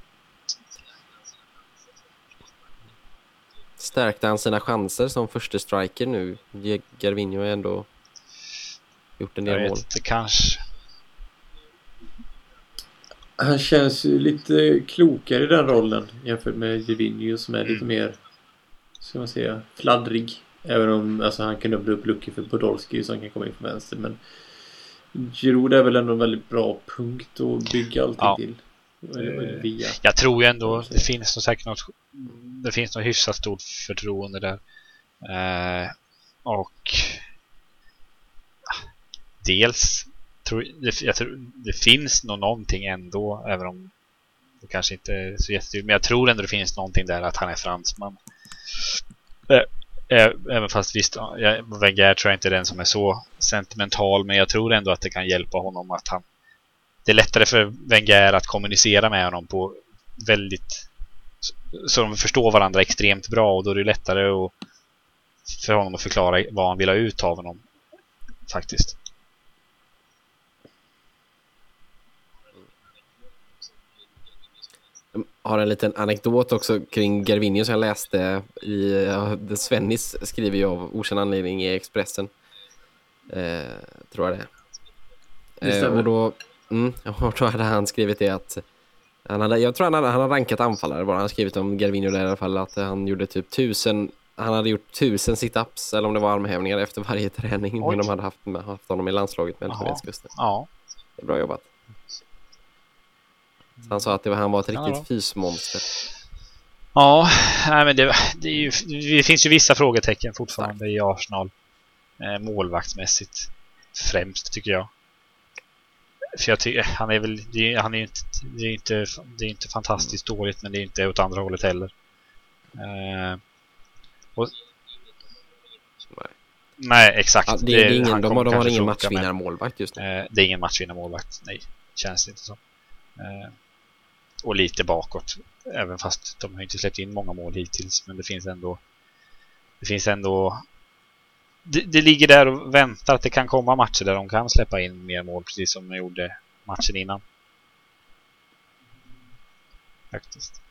Stärkte han sina chanser som första striker nu? Ge- Gervinho har ändå gjort en jag del vet mål. inte, kanske. Han känns ju lite klokare i den rollen jämfört med Gervinho som är lite Mm. mer, ska man säga, fladdrig. Även om alltså, han kan öppna upp luckor för Podolski som kan komma in från vänster. Men Giroud är väl ändå en väldigt bra punkt att bygga allting Ja. till. Via. Jag tror ju ändå det finns nog säkert något det finns nog hyfsat stort förtroende där. Eh, och dels tror det, jag tror, det finns nog någonting ändå även om det kanske inte är så jättetydligt men jag tror ändå det finns någonting där att han är fransman. Eh, Eh, även fast visst, Wenger tror jag inte är den som är så sentimental men jag tror ändå att det kan hjälpa honom att han det är lättare för Wenger att kommunicera med honom på väldigt så de förstår varandra extremt bra och då är det lättare att, för honom att förklara vad han vill ha ut av honom. Faktiskt. Jag har en liten anekdot också kring Gervinho som jag läste i The Svennis skriver ju av okänd anledning i Expressen. Eh, tror jag det Det är. Eh, stämmer. och då, mm, och då hade han skrivit det att han hade, jag tror han hade, han hade rankat anfallare bara. Han hade skrivit om Gervinho där i alla fall att han gjorde typ tusen han hade gjort tusen situps eller om det var armhävningar efter varje träning. Oj. Men de hade haft, haft honom i landslaget med. Elfenbenskusten. Ja, Det är bra jobbat. Så han sa att det var, han var ett Ja, riktigt då. fysmonster. ja nej, men det, det, är ju, det finns ju vissa frågetecken fortfarande i Arsenal. Eh, målvaktsmässigt. Främst tycker jag. För jag tycker, han är väl, det är, han är inte, det är inte, det är inte fantastiskt dåligt men det är inte åt andra hållet heller. Eh, och, Nej. nej, exakt. Ja, det, det är ingen, de, har- de har ingen matchvinnarmålvakt just nu. Eh, det är ingen matchvinnarmålvakt, nej. Känns det inte som. Eh, och lite bakåt. Även fast de har inte släppt in många mål hittills. Men det finns ändå... Det finns ändå... Det, det ligger där och väntar att det kan komma matcher där de kan släppa in mer mål. Precis som de gjorde matchen innan. Faktiskt.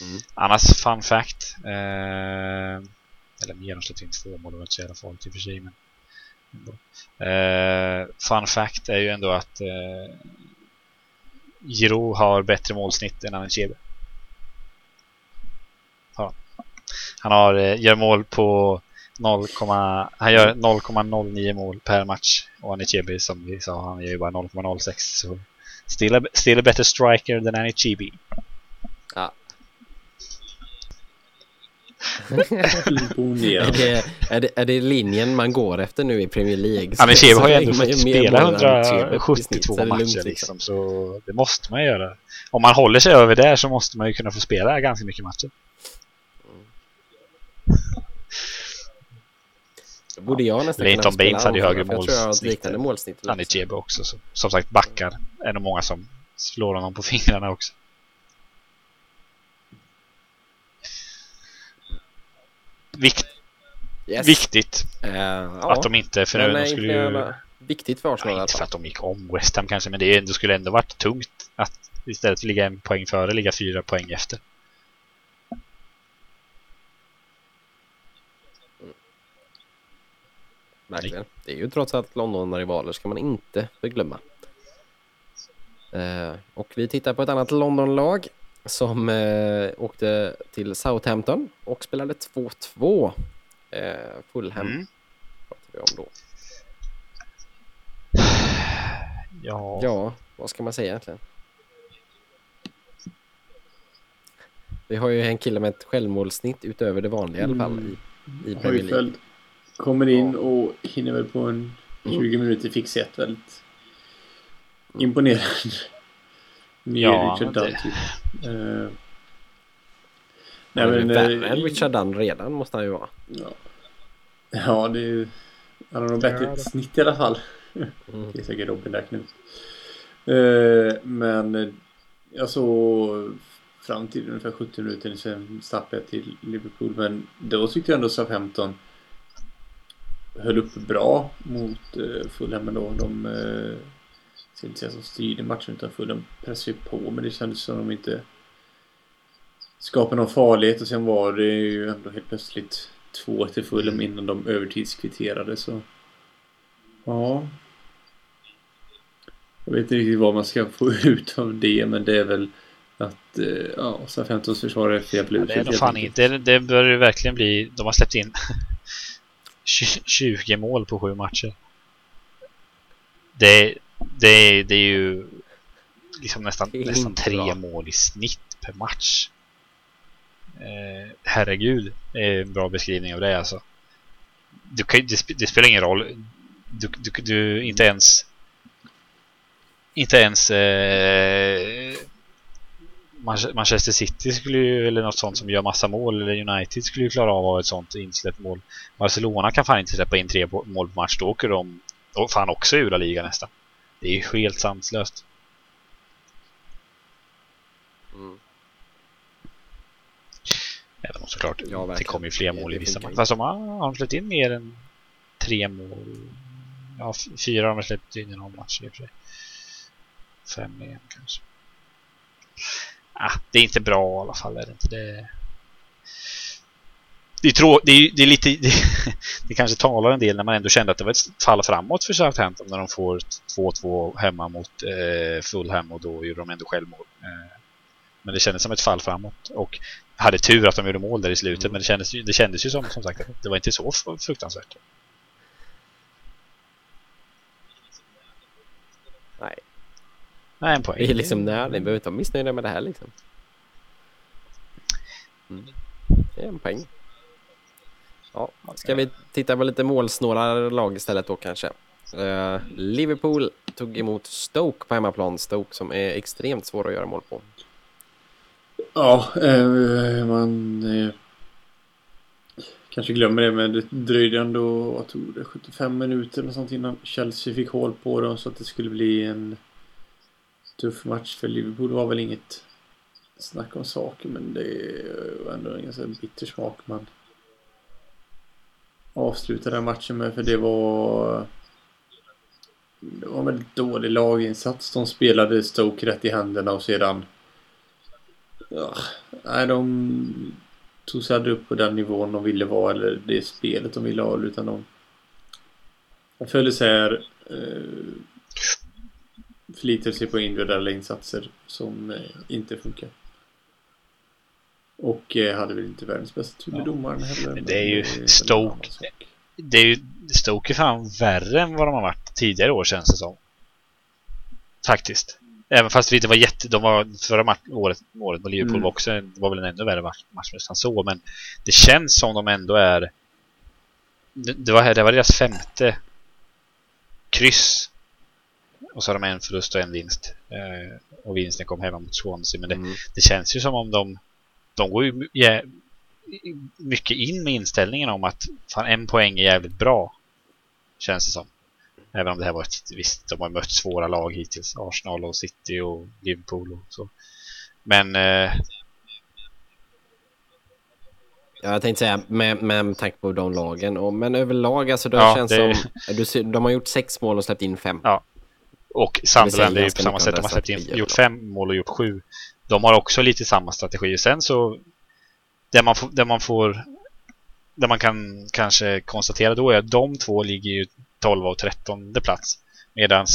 Mm. Annars fun fact. Eh, eller mer, de släppte in två mål. Det var inte så jävla farligt i och för sig. Men. Eh, fun fact är ju ändå att eh, Giro har bättre målsnitt än Anachebe. Ja. han. Har, eh, gör mål på 0, han gör 0,09 mål per match och Anichebe som vi sa, han gör ju bara 0,06 så still a, still a better striker than Anichebe. Ja. Är det, är, det, är det linjen man går efter nu i Premier League? Ja, men Chievo har ju ändå fått spela mål än Chievo i 172 snitt, så är det matcher lugnt, liksom, så det måste man göra. Om man håller sig över där så måste man ju kunna få spela ganska mycket matcher. Borde jag nästan Leighton kunna Baines hade ju högre målsnitt. liknande målsnitt. Han är Chievo också. Så, som sagt, backar är nog många som slår honom på fingrarna också. Vikt, Yes. Viktigt ja. att de inte, för Men de nej, skulle ju... jävla Viktigt för Arsenal Ja, inte för att de gick om West Ham kanske, men det, det skulle ändå varit tungt att istället för att ligga en poäng före ligga fyra poäng efter. Verkligen. Det är ju trots allt London-rivaler ska man inte förglömma. Eh, och vi tittar på ett annat London-lag som eh, åkte till Southampton och spelade 2-2. Eh, Fulham Mm. pratar vi om då. Ja, Ja, vad ska man säga egentligen? Vi har ju en kille med ett självmålsnitt utöver det vanliga i alla fall i, i Premier League. Kommer in Ja. och hinner väl på en 20 minuter fixa ett väldigt imponerande. Ja, Richard det- Dunn typ. Uh, Nej, men, men... värre eh, än Richard Dunn redan måste han ju vara. Ja, ja det är ju... Han har nog bättre Ja, det- snitt i alla fall. Mm. Det är säkert Robin där Knut. Eh, men eh, jag såg fram till ungefär 70 minuter sen stappade jag till Liverpool. Men då tyckte jag ändå Southampton höll upp bra mot uh, Fulham ändå. De uh, ska inte säga som styrde matchen utan Fulham pressade ju på men det kändes som de inte skapade någon farlighet och sen var det ju ändå helt plötsligt 2 till Fulham innan de övertidskvitterade så ja jag vet inte riktigt vad man ska få ut av det men det är väl att eh, ja, Southamptons försvar är jävla Ja, det är nog fan inte. Det, det bör ju verkligen bli... De har släppt in 20 mål på sju matcher. Det, det, det är ju liksom nästan, är nästan tre bra. mål i snitt per match. Eh, herregud, det är en bra beskrivning av det alltså. Du kan, det, det spelar ingen roll. Du, du, du inte ens inte ens eh, Manche- Manchester City skulle ju, eller något sånt som gör massa mål, eller United skulle ju klara av ett sånt insläppt mål. Barcelona kan fan inte släppa in tre mål på match, då åker de och fan också ur La Liga nästan. Det är ju helt sanslöst. Mm. Även om såklart, Ja, det kommer ju fler Det- mål i vissa matcher. Fast de har, har de släppt in mer än tre mål. Ja, fyra har de släppt in i någon match i och för sig. Fem igen kanske. Ah, det är inte bra i alla fall, är det inte det? Det är, trå- det är, det är lite... Det, det kanske talar en del när man ändå kände att det var ett fall framåt för Southampton när de får 2-2 hemma mot eh, Fulham och då gjorde de ändå självmål. Eh, men det kändes som ett fall framåt och hade tur att de gjorde mål där i slutet Mm. men det kändes, det kändes ju som, som sagt att det var inte så fruktansvärt. Nej, Nej, en poäng. det är liksom när, ni behöver inte vara missnöjda med det här liksom. Mm. Det är en poäng. Ja, ska vi titta på lite målsnåla lag istället då kanske? Eh, Liverpool tog emot Stoke på hemmaplan. Stoke som är extremt svår att göra mål på. Ja, eh, man eh, kanske glömmer det men det dröjde ändå, vad tog det, 75 minuter eller sånt innan Chelsea fick hål på dem så att det skulle bli en tuff match för Liverpool. Det var väl inget snack om saker men det var ändå en ganska bitter smak man avsluta den matchen med för det var det var en väldigt dålig laginsats. De spelade Stoke rätt i händerna och sedan Ja, nej, de tog sig aldrig upp på den nivån de ville vara eller det spelet de ville ha utan de de föll isär eh, förlitade sig på individuella insatser som eh, inte funkar. Och eh, hade väl inte världens bästa tur med Ja. domaren heller. Det är ju en Stoke. Det är ju Stoke är fan värre än vad de har varit tidigare år känns det som. Faktiskt. Även fast vi inte var jätte... De var förra match, året, året med Liverpool Mm. också det var väl en ännu värre match, match nästan så. Men det känns som de ändå är... Det, det, var, det var deras femte kryss. Och så har de en förlust och en vinst. Eh, och vinsten kom hemma mot Swansea. Men det, Mm. det känns ju som om de... De går ju mycket in med inställningen om att fan, en poäng är jävligt bra. Känns det som. Även om det här var ett visst, de har mött svåra lag hittills. Arsenal och City och Liverpool och så. Men eh, Ja, jag tänkte säga med, med tanke på de lagen. Och, men överlag, alltså det Ja, känns det- som... De har gjort sex mål och släppt in fem. Ja. och Sunderland är ju på samma sätt. De har släppt in, gjort då. fem mål och gjort sju. De har också lite samma strategi. Sen så det man får, det man får där man kan kanske konstatera då är att de två ligger ju 12 och 13 plats. Medan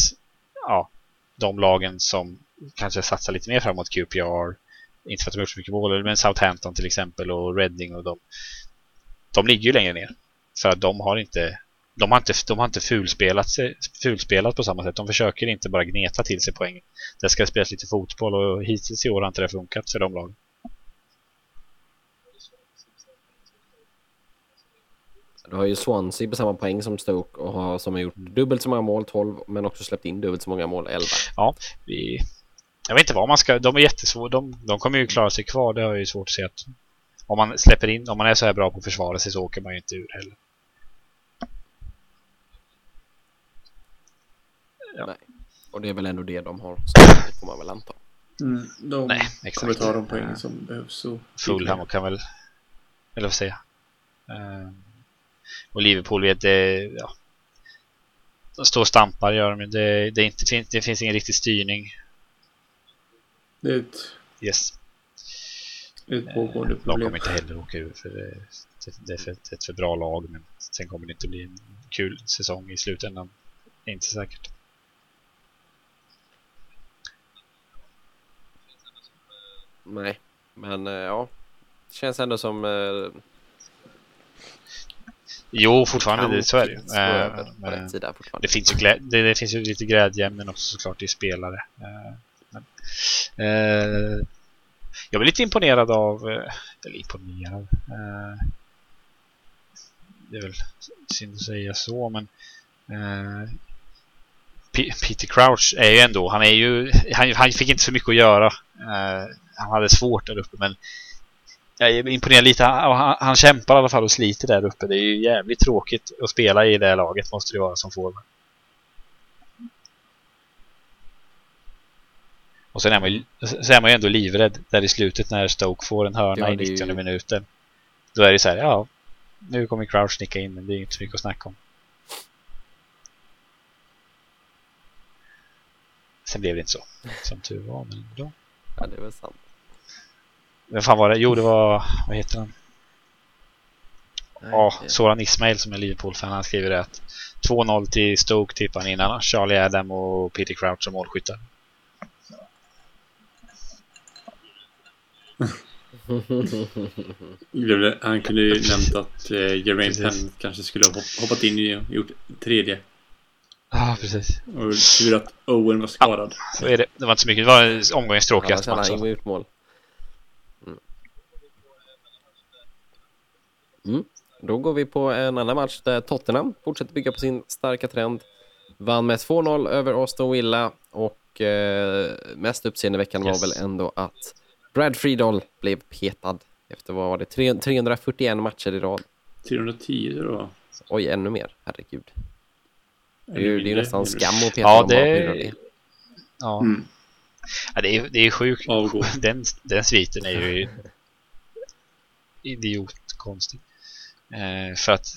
ja, de lagen som kanske satsar lite mer framåt QPR, inte för att de har gjort så mycket mål, men Southampton till exempel och Reading och de, de ligger ju längre ner. För att de har inte de har inte, de har inte fulspelat, sig- fulspelat på samma sätt. De försöker inte bara gneta till sig poäng. Det ska spelas lite fotboll och hittills i år har inte det funkat för de lagen. Du har ju Swansea på samma poäng som Stoke och har, som har gjort dubbelt så många mål, 12, men också släppt in dubbelt så många mål, 11. Vi, jag vet inte vad man ska... De är jättesvåra. De, de kommer ju klara sig kvar. Det har jag ju svårt att se att... Om man släpper in... Om man är så här bra på att försvara sig så åker man ju inte ur heller. Och det är väl ändå det de har. Så det får man väl anta. Mm, de Nej, kommer exakt. ta de poängen Eh, som behövs. Så. Fulham kan väl... Eller vad säger jag? Eh, och Liverpool vet det... Ja, de står och stampar gör de det, det, är inte, det finns ingen riktig styrning. Det är ett, Yes. ett pågående De problem. kommer inte heller åka ur för det, det, det är för, ett för bra lag men sen kommer det inte bli en kul säsong i slutändan. Inte säkert. Nej, men eh, ja. Det känns ändå som... Eh, Jo, fortfarande det, är det men rätt sida fortfarande. det, finns ju det, det finns ju lite glädje men också såklart i spelare. Eh, men, eh, jag blir lite imponerad av... Eller imponerad. det är väl synd att säga så men... Peter Crouch är ju ändå, han är ju, han, han fick inte så mycket att göra. Han hade svårt där uppe men jag är imponerad lite. Han, han, kämpar i alla fall och sliter där uppe. Det är ju jävligt tråkigt att spela i det här laget måste det vara som forward. Och sen är, man ju, sen är man ju ändå livrädd där i slutet när Stoke får en hörna Ja, i det är ju- 90 minuten. Då är det så här, ja, nu kommer Crouch nicka in men det är inte så mycket att snacka om. Sen blev det inte så, som tur var. Men då. Ja, det är väl sant. Vem fan var det? Jo, det var, vad heter han? Ja, Soran Ismail som är Liverpool-fan, han skriver det att 2-0 till Stoke tippar han innan Charlie Adam och Peter Crouch som målskyttar. Han kunde ju nämnt att eh, Jermaine. Penn kanske skulle ha hopp- hoppat in i och gjort tredje. Ja, precis. Och tur att Owen var skadad. Så är det. Det var inte så mycket. Det var omgångens tråkigaste match. hade han alltså. gjort mål. Mm. Då går vi på en annan match där Tottenham fortsätter bygga på sin starka trend. Vann med 2-0 över Aston Villa och eh, mest uppseendeväckande Yes. var väl ändå att Brad Friedel blev petad efter vad var det, Tre- 341 matcher i rad. 310 tror jag det var. Oj, ännu mer. Herregud. Det är ju, det är nästan skam att peta Ja, det-. Ja. Mm. ja, det är, det är sjukt. Den, den sviten är ju idiotkonstig. Eh, för att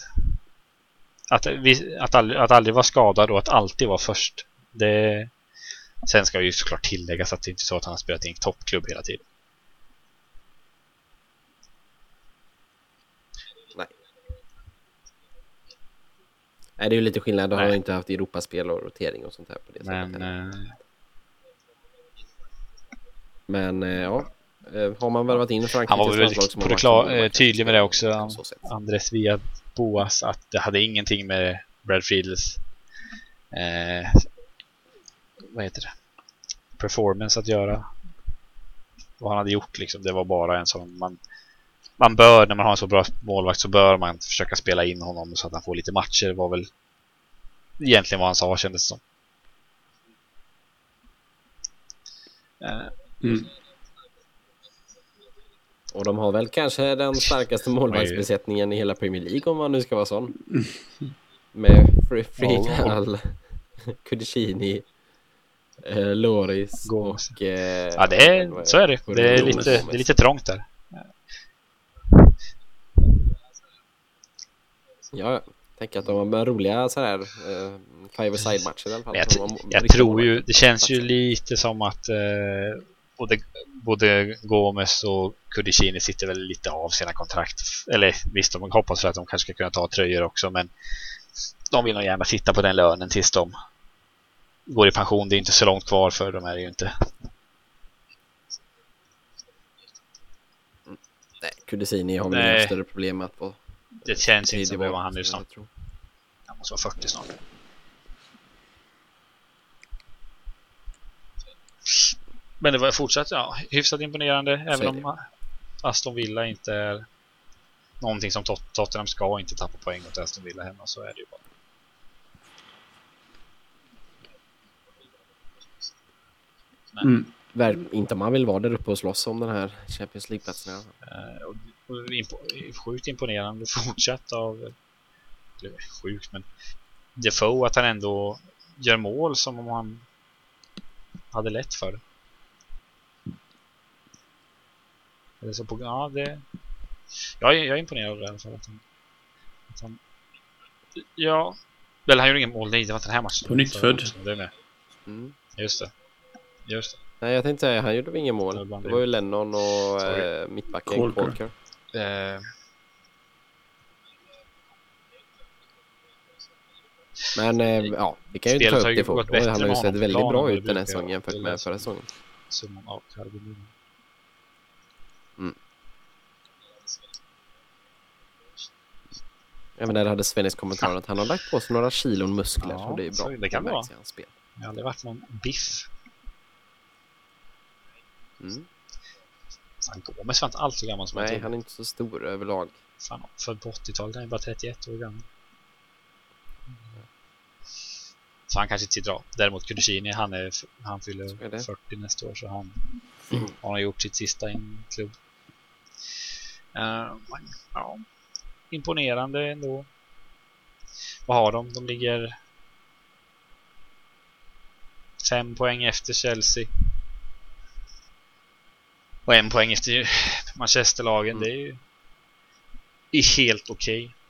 att, vi, att, aldrig, att aldrig vara skadad och att alltid vara först. Det, sen ska ju såklart tilläggas att det inte är så att han har spelat i en toppklubb hela tiden. Nej, det är ju lite skillnad. Då har Nej. han inte haft Europaspel och rotering och sånt här på det Men sättet. eh, Men eh, ja, har man värvat in Frankrike han var väl på klar, eh, tydlig med det också. Andres via Boas att det hade ingenting med Brad Friedels eh, vad heter det? performance att göra. Vad han hade gjort liksom. Det var bara en sån man man bör, när man har en så bra målvakt så bör man försöka spela in honom så att han får lite matcher. Det var väl egentligen vad han sa kändes som. Eh, mm. Och de har väl kanske den starkaste målvaktsbesättningen i hela Premier League om man nu ska vara sån. Med Friedal, Kudicini, eh, Loris och... Eh, ja, det är, så är det. Det är, lite, det är lite trångt där. Ja, jag tänker att de har roliga så här uh, five side matcher i alla fall. Jag, jag tror ju, det känns ju lite som att uh, både, både Gomes och Kudicini sitter väl lite av sina kontrakt. Eller visst, de hoppas för att de kanske ska kunna ta tröjor också, men de vill nog gärna sitta på den lönen tills de går i pension. Det är inte så långt kvar för de är ju inte. Nej, Kudicini har väl större problem att få det känns inte som det var han nu snart. Han måste vara 40 snart. Men det var fortsatt ja, hyfsat imponerande även om Aston Villa inte är någonting som Tot Tottenham ska inte tappa poäng mot Aston Villa hemma så är det ju bara. Mm. Inte om man vill vara där uppe och slåss om den här Champions League-platsen. Uh, sjukt imponerande fortsatt av eller sjukt men Defoe att han ändå gör mål som om han hade lätt för det. Eller så på, ja, det, jag, jag är imponerad av det i alla fall. Att han, att han, ja, väl han gjorde ingen mål, nej, det var den här matchen. På nytt född. Det med. Mm. Just det. Just det. Nej, jag tänkte säga, han gjorde väl ingen mål. Det var ju Lennon och äh, mittbacken Colker. Eh, Men eh, ja, vi kan ju inte ta upp det fort. Han har ju sett väldigt bra ut den här säsongen jämfört med förra säsongen. Summan av Carbonino. Mm. Även där hade Svennis kommentaren att han har lagt på sig några kilon muskler ja, så det är bra. Det kan det vara. Det har aldrig varit någon biff. Mm. Fan, Gomes var inte alls så gammal som Nej, han är inte så stor överlag. Fan, för på 80-talet han är bara 31 år gammal. Så han kanske inte sitter av. Däremot Kudicini, han, är, han fyller 40 nästa år så han har gjort sitt sista i en klubb. Uh, ja, imponerande ändå. Vad har de? De ligger fem poäng efter Chelsea. Och en poäng efter Manchesterlagen. Mm. Det är ju helt okej. Okay.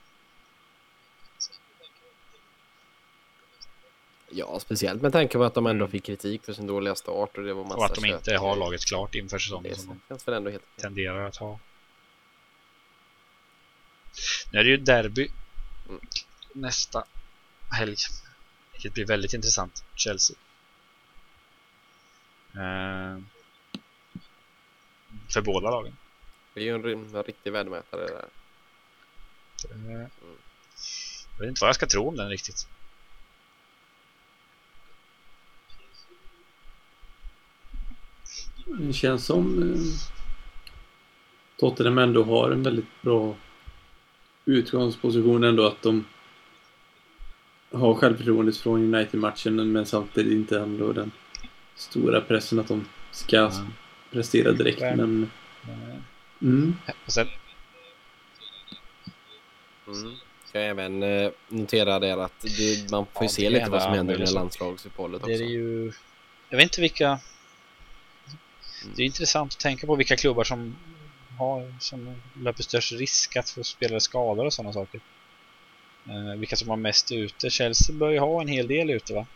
Ja, speciellt med tanke på att de ändå fick kritik för sin dåliga start och det var massa Och att de inte har laget klart inför säsongen som känns väl ändå helt tenderar att ha. Nu är det ju derby mm. nästa helg. Vilket blir väldigt intressant. Chelsea. Uh, för båda lagen. Det är ju en, en riktig värdemätare där. Mm. Jag vet inte vad jag ska tro om den riktigt. Det känns som eh, Tottenham ändå har en väldigt bra utgångsposition ändå att de har självförtroendet från United-matchen men samtidigt inte ändå den stora pressen att de ska mm prestera direkt. Men... Mm. Och sen... Mm. Jag även eh, notera det att det, man får ju ja, se lite vad som händer med landslagsuppehållet också. Det är ju... Jag vet inte vilka... Mm. Det är intressant att tänka på vilka klubbar som har som löper störst risk att få spelare skadade och sådana saker. Eh, vilka som har mest ute. Chelsea bör ju ha en hel del ute va?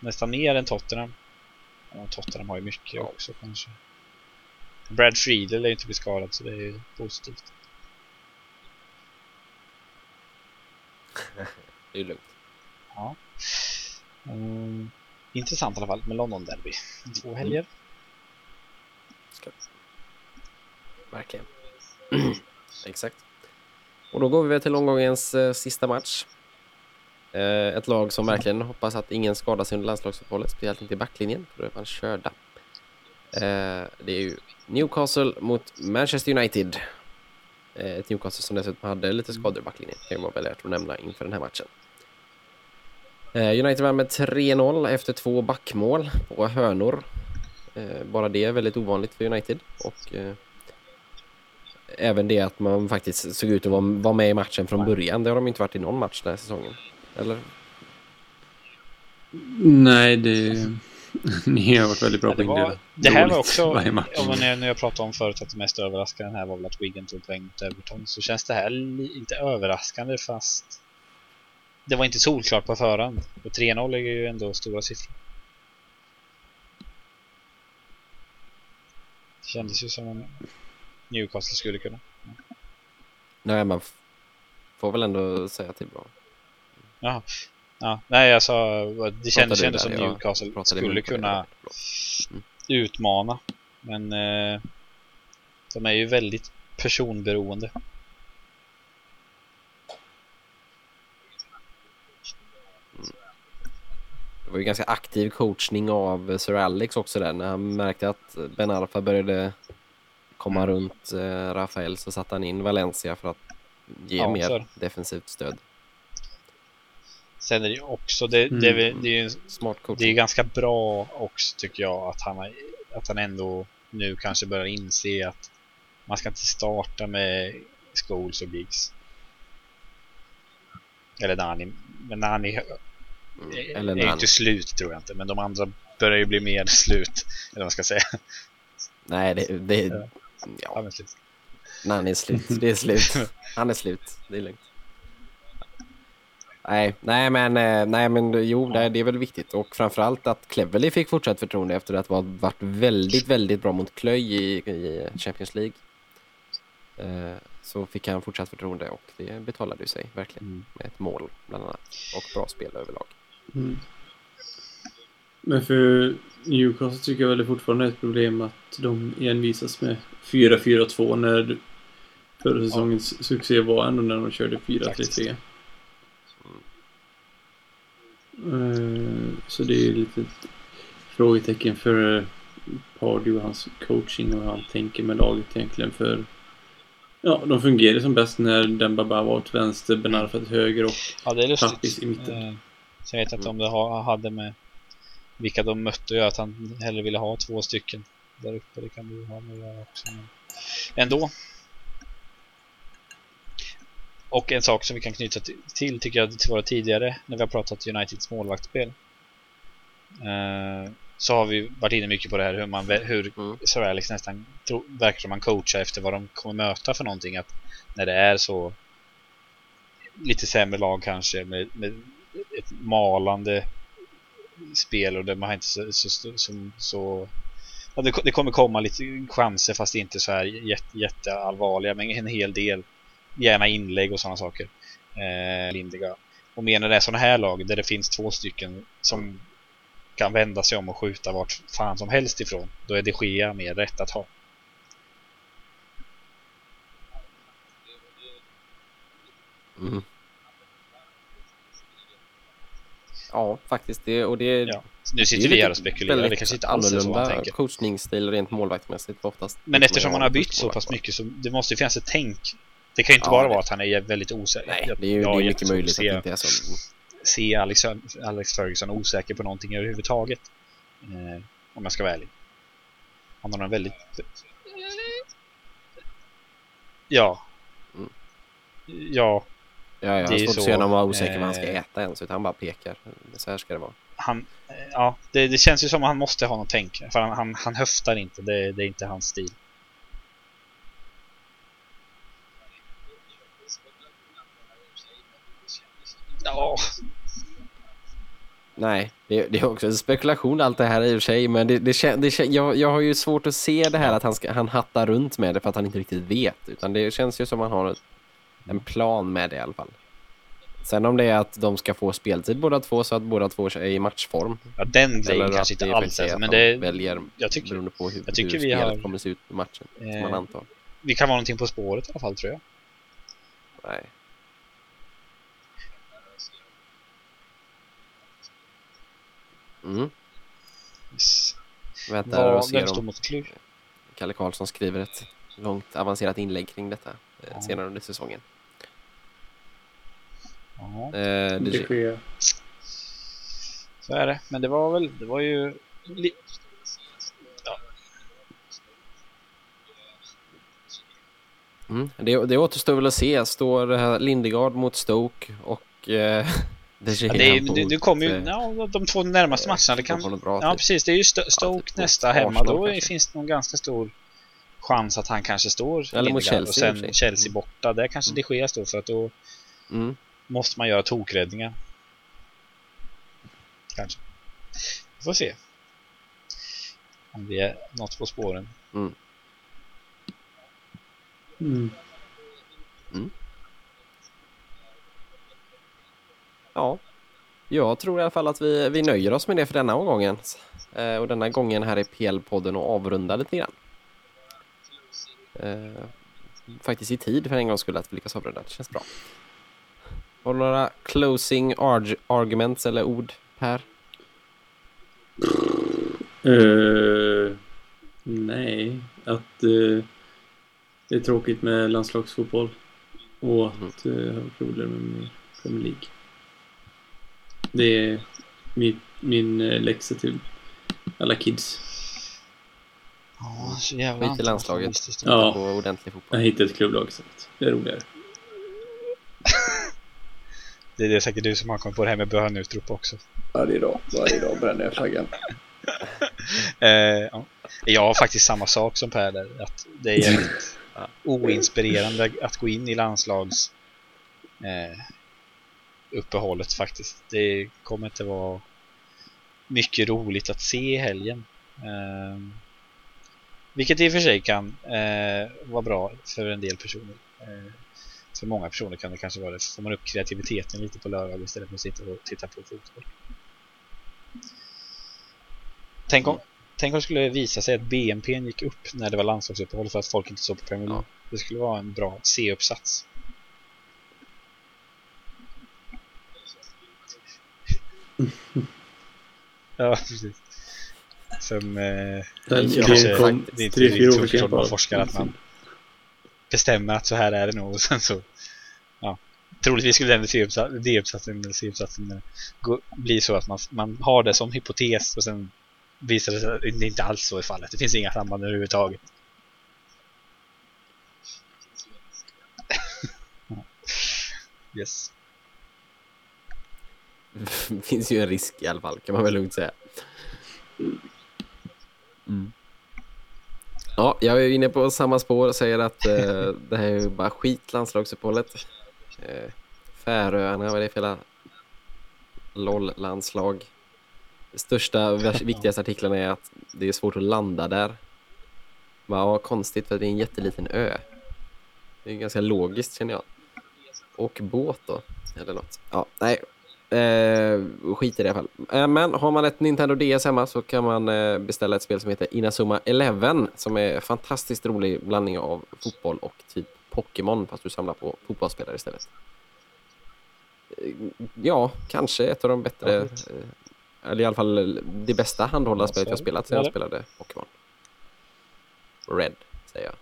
Nästan mer än Tottenham. Ja, Tottenham har ju mycket ja. också kanske. Brad Friedel är ju inte bli skadad så det är ju positivt. det är lugnt. Ja. Mm, intressant i alla fall med London Derby. Två mm. helger. Ska. Verkligen. Exakt. Och då går vi väl till omgångens eh, sista match. Eh, ett lag som verkligen hoppas att ingen skadar sig under landslagsuppehållet, speciellt inte i backlinjen, för då är man körda. Eh, det är ju Newcastle mot Manchester United. Eh, ett Newcastle som dessutom hade lite skador i backlinjen, kan ju vara värt att nämna inför den här matchen. Eh, United vann med 3-0 efter två backmål på hörnor. Eh, bara det är väldigt ovanligt för United. Och eh, även det att man faktiskt såg ut att vara, med i matchen från början. Det har de inte varit i någon match den här säsongen. Eller? Nej, det... Ni har varit väldigt bra på var, det här var också, match. ja, men när, jag pratade om förut att det mest överraskande här var väl att Wigan tog poäng mot Everton så känns det här inte överraskande fast det var inte solklart på förhand. Och 3-0 är ju ändå stora siffror. Det kändes ju som om Newcastle skulle kunna. Nej, man får väl ändå säga att det är bra. Jaha. Ja, nej sa, det kändes du ändå som Newcastle skulle kunna utmana. Men eh, de är ju väldigt personberoende. Det var ju ganska aktiv coachning av Sir Alex också där. När han märkte att Ben Arfa började komma Mm. runt eh, Rafael så satte han in Valencia för att ge Ja, mer för- defensivt stöd. Sen är det ju också, det, det, är, väl- det är ju Smart Det är coaching. ganska bra också tycker jag att han, har- att han ändå nu kanske börjar inse att man ska inte starta med Scholes och Giggs. Eller Nani. Men Nani Mm. Eller är inte slut tror jag inte. Men de andra börjar ju bli mer slut. Eller vad man ska säga. Nej, det, det, Ja. Ja, ja, men slut. Nani är slut. Det är slut. Han är slut. Det är lugnt. Nej, nej men, eh, nej men jo, nej, det är väl viktigt. Och framförallt att Cleverley fick fortsatt förtroende efter att ha varit väldigt, väldigt bra mot Klöj i, i Champions League. Eh, Så fick han fortsatt förtroende och det betalade sig verkligen Mm. med ett mål bland annat. Och bra spel överlag. Mm. Men för Newcastle tycker jag väl det fortfarande är ett problem att de envisas med 4-4-2 när förra säsongens succé var ändå när de körde 4-3-3. Eh, Så det är lite frågetecken för eh, Pardew och hans coaching och hur han tänker med laget egentligen för Ja, de fungerar som bäst när Dembaba var åt vänster, Ben Arfa till höger och Ja, Tappis i mitten. Eh, Sen vet jag inte om det ha- hade med vilka de mötte att göra att han hellre ville ha två stycken där uppe. Det kan ju ha med att göra också. Men ändå. Och en sak som vi kan knyta till, tycker jag till våra tidigare när vi har pratat Uniteds målvaktsspel. Eh, så har vi varit inne mycket på det här hur, man, hur Mm. Sir Alex nästan tro, verkar som man coachar efter vad de kommer möta för någonting. Att när det är så lite sämre lag kanske med, med malande spel och där man har inte så, så, så, så, ja, det, det kommer komma lite chanser fast inte så här jätte, jätteallvarliga men en hel del gärna inlägg och sådana saker. Eh, Lindiga. Och menar det är sådana här lag där det finns två stycken som kan vända sig om och skjuta vart fan som helst ifrån då är det Gea mer rätt att ha. Mm. Ja, faktiskt. Det, och det, ja. Nu sitter vi här och spekulerar, det kanske inte alls är så man tänker coachningsstil rent målvaktsmässigt oftast. Men eftersom man har bytt så pass mycket så det måste ju finnas ett tänk. Det kan ju inte Ja, bara vara att han är väldigt osäker. Nej, det är ju det är mycket möjligt att se, det inte är så. se Alex, Alex Ferguson osäker på någonting överhuvudtaget. Eh, om jag ska vara ärlig. Han har en väldigt... Ja. Mm. Ja, Ja, Det är svårt så, att se honom vara osäker vad han ska eh, äta ens, utan han bara pekar. Så här ska det vara. han... eh, Ja, det, det känns ju som att han måste ha något tänk. För han, han, han höftar inte, det, det är inte hans stil. Ja, Nej, det, det är också en spekulation allt det här i och för sig, men det, det, det, jag, jag har ju svårt att se det här att han, ska, han hattar runt med det för att han inte riktigt vet, utan det känns ju som att han har ett, en plan med det i alla fall. Sen om det är att de ska få speltid båda två så att båda två är i matchform. ja den grejen kanske inte alls är men de det, väljer jag tycker beroende på hur, jag tycker hur vi har- kommer se ut i matchen, som Eh, man antar. vi kan vara någonting på spåret i alla fall tror jag. Nej. Mm. Yes. Väntar och Vad, vem står om? Kalle Karlsson skriver ett långt avancerat inlägg kring detta eh, Ja. senare under säsongen. Ja, Eh, Det det, sker. så är det. Men det var väl, det var ju... li- mm, det, det återstår väl att se. Står Lindegard mot Stoke och eh, De Gea Ja, det, är, det, det kommer ju, eh, ja, de två närmaste eh, matcherna. Det kan, ja, precis. Det är ju Sto- Stoke typ nästa hemma. Då kanske. finns det nog ganska stor chans att han kanske står Eller mot. Chelsea och sen. Chelsea borta. Där kanske de Gea står för att då Mm. Måste man göra tokräddningar. Kanske. Vi får se. Om vi är något på spåren. Mm. Ja, jag tror i alla fall att vi, vi nöjer oss med det för denna omgången. Eh, och denna gången här i PL-podden och avrunda lite grann. Eh, faktiskt i tid för en gångs skull att vi lyckas avrunda. Det känns bra. Har du några closing arg- arguments eller ord, Per? Eh, nej, att eh, det är tråkigt med landslagsfotboll och att uh, ha problem med Premier League. Det är min, min uh, läxa till alla kids. Ja, så jävla Skit i landslaget. Ja. På ordentlig Jag fotboll. hittade ett klubblag så det är roligare. Det är det säkert du som har kommit på det här med bönutrop också. Varje dag, varje dag bränner jag flaggan. Eh, ja. Jag har faktiskt samma sak som Per där. Att det är jävligt oinspirerande att gå in i landslags eh, uppehållet faktiskt. Det kommer inte vara mycket roligt att se i helgen. Eh, vilket i och för sig kan eh, vara bra för en del personer. Eh, för många personer kan det kanske vara det. Får man upp kreativiteten lite på lördag istället för att sitta och titta på fotboll. Tänk om, tänk om det skulle visa sig att BNP gick upp när det var landslagsuppehåll för att folk inte såg på Premier League. Ja. Det skulle vara en bra C-uppsats. ja, precis. Som eh, kanske, tre, fyra år så för förstått sent någon bara. forskare att man bestämmer att så här är det nog och sen så ja, troligtvis skulle den C-uppsatsen D-uppsatsen eller C-uppsatsen bli så att man, man har det som hypotes och sen visar det sig att det inte alls så i fallet. Det finns inga samband överhuvudtaget. yes. Det finns ju en risk i alla fall, kan man väl lugnt säga. Mm. Ja, jag är inne på samma spår och säger att eh, det här är ju bara skit, landslagsuppehållet. Eh, Färöarna, vad är det för jävla LOL-landslag? Största, viktigaste artiklarna är att det är svårt att landa där. Bara, ja, konstigt för det är en jätteliten ö. Det är ganska logiskt känner jag. Och båt då, eller något. Ja, nej, Eh, skit i det i alla fall. Eh, men har man ett Nintendo DS hemma så kan man eh, beställa ett spel som heter Inazuma Eleven som är en fantastiskt rolig blandning av fotboll och typ Pokémon fast du samlar på fotbollsspelare istället. Eh, ja, kanske ett av de bättre, eh, eller i alla fall det bästa handhållarspelet jag spelat sedan jag Ja. spelade Pokémon. Red, säger jag.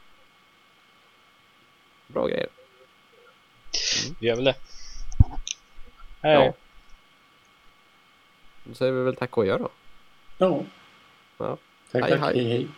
Bra grejer. Vi gör väl det. Hej. Ja. Då säger vi väl tack och gör då. Ja. Ja. Tack, Hej, tack. hej. hej. hej.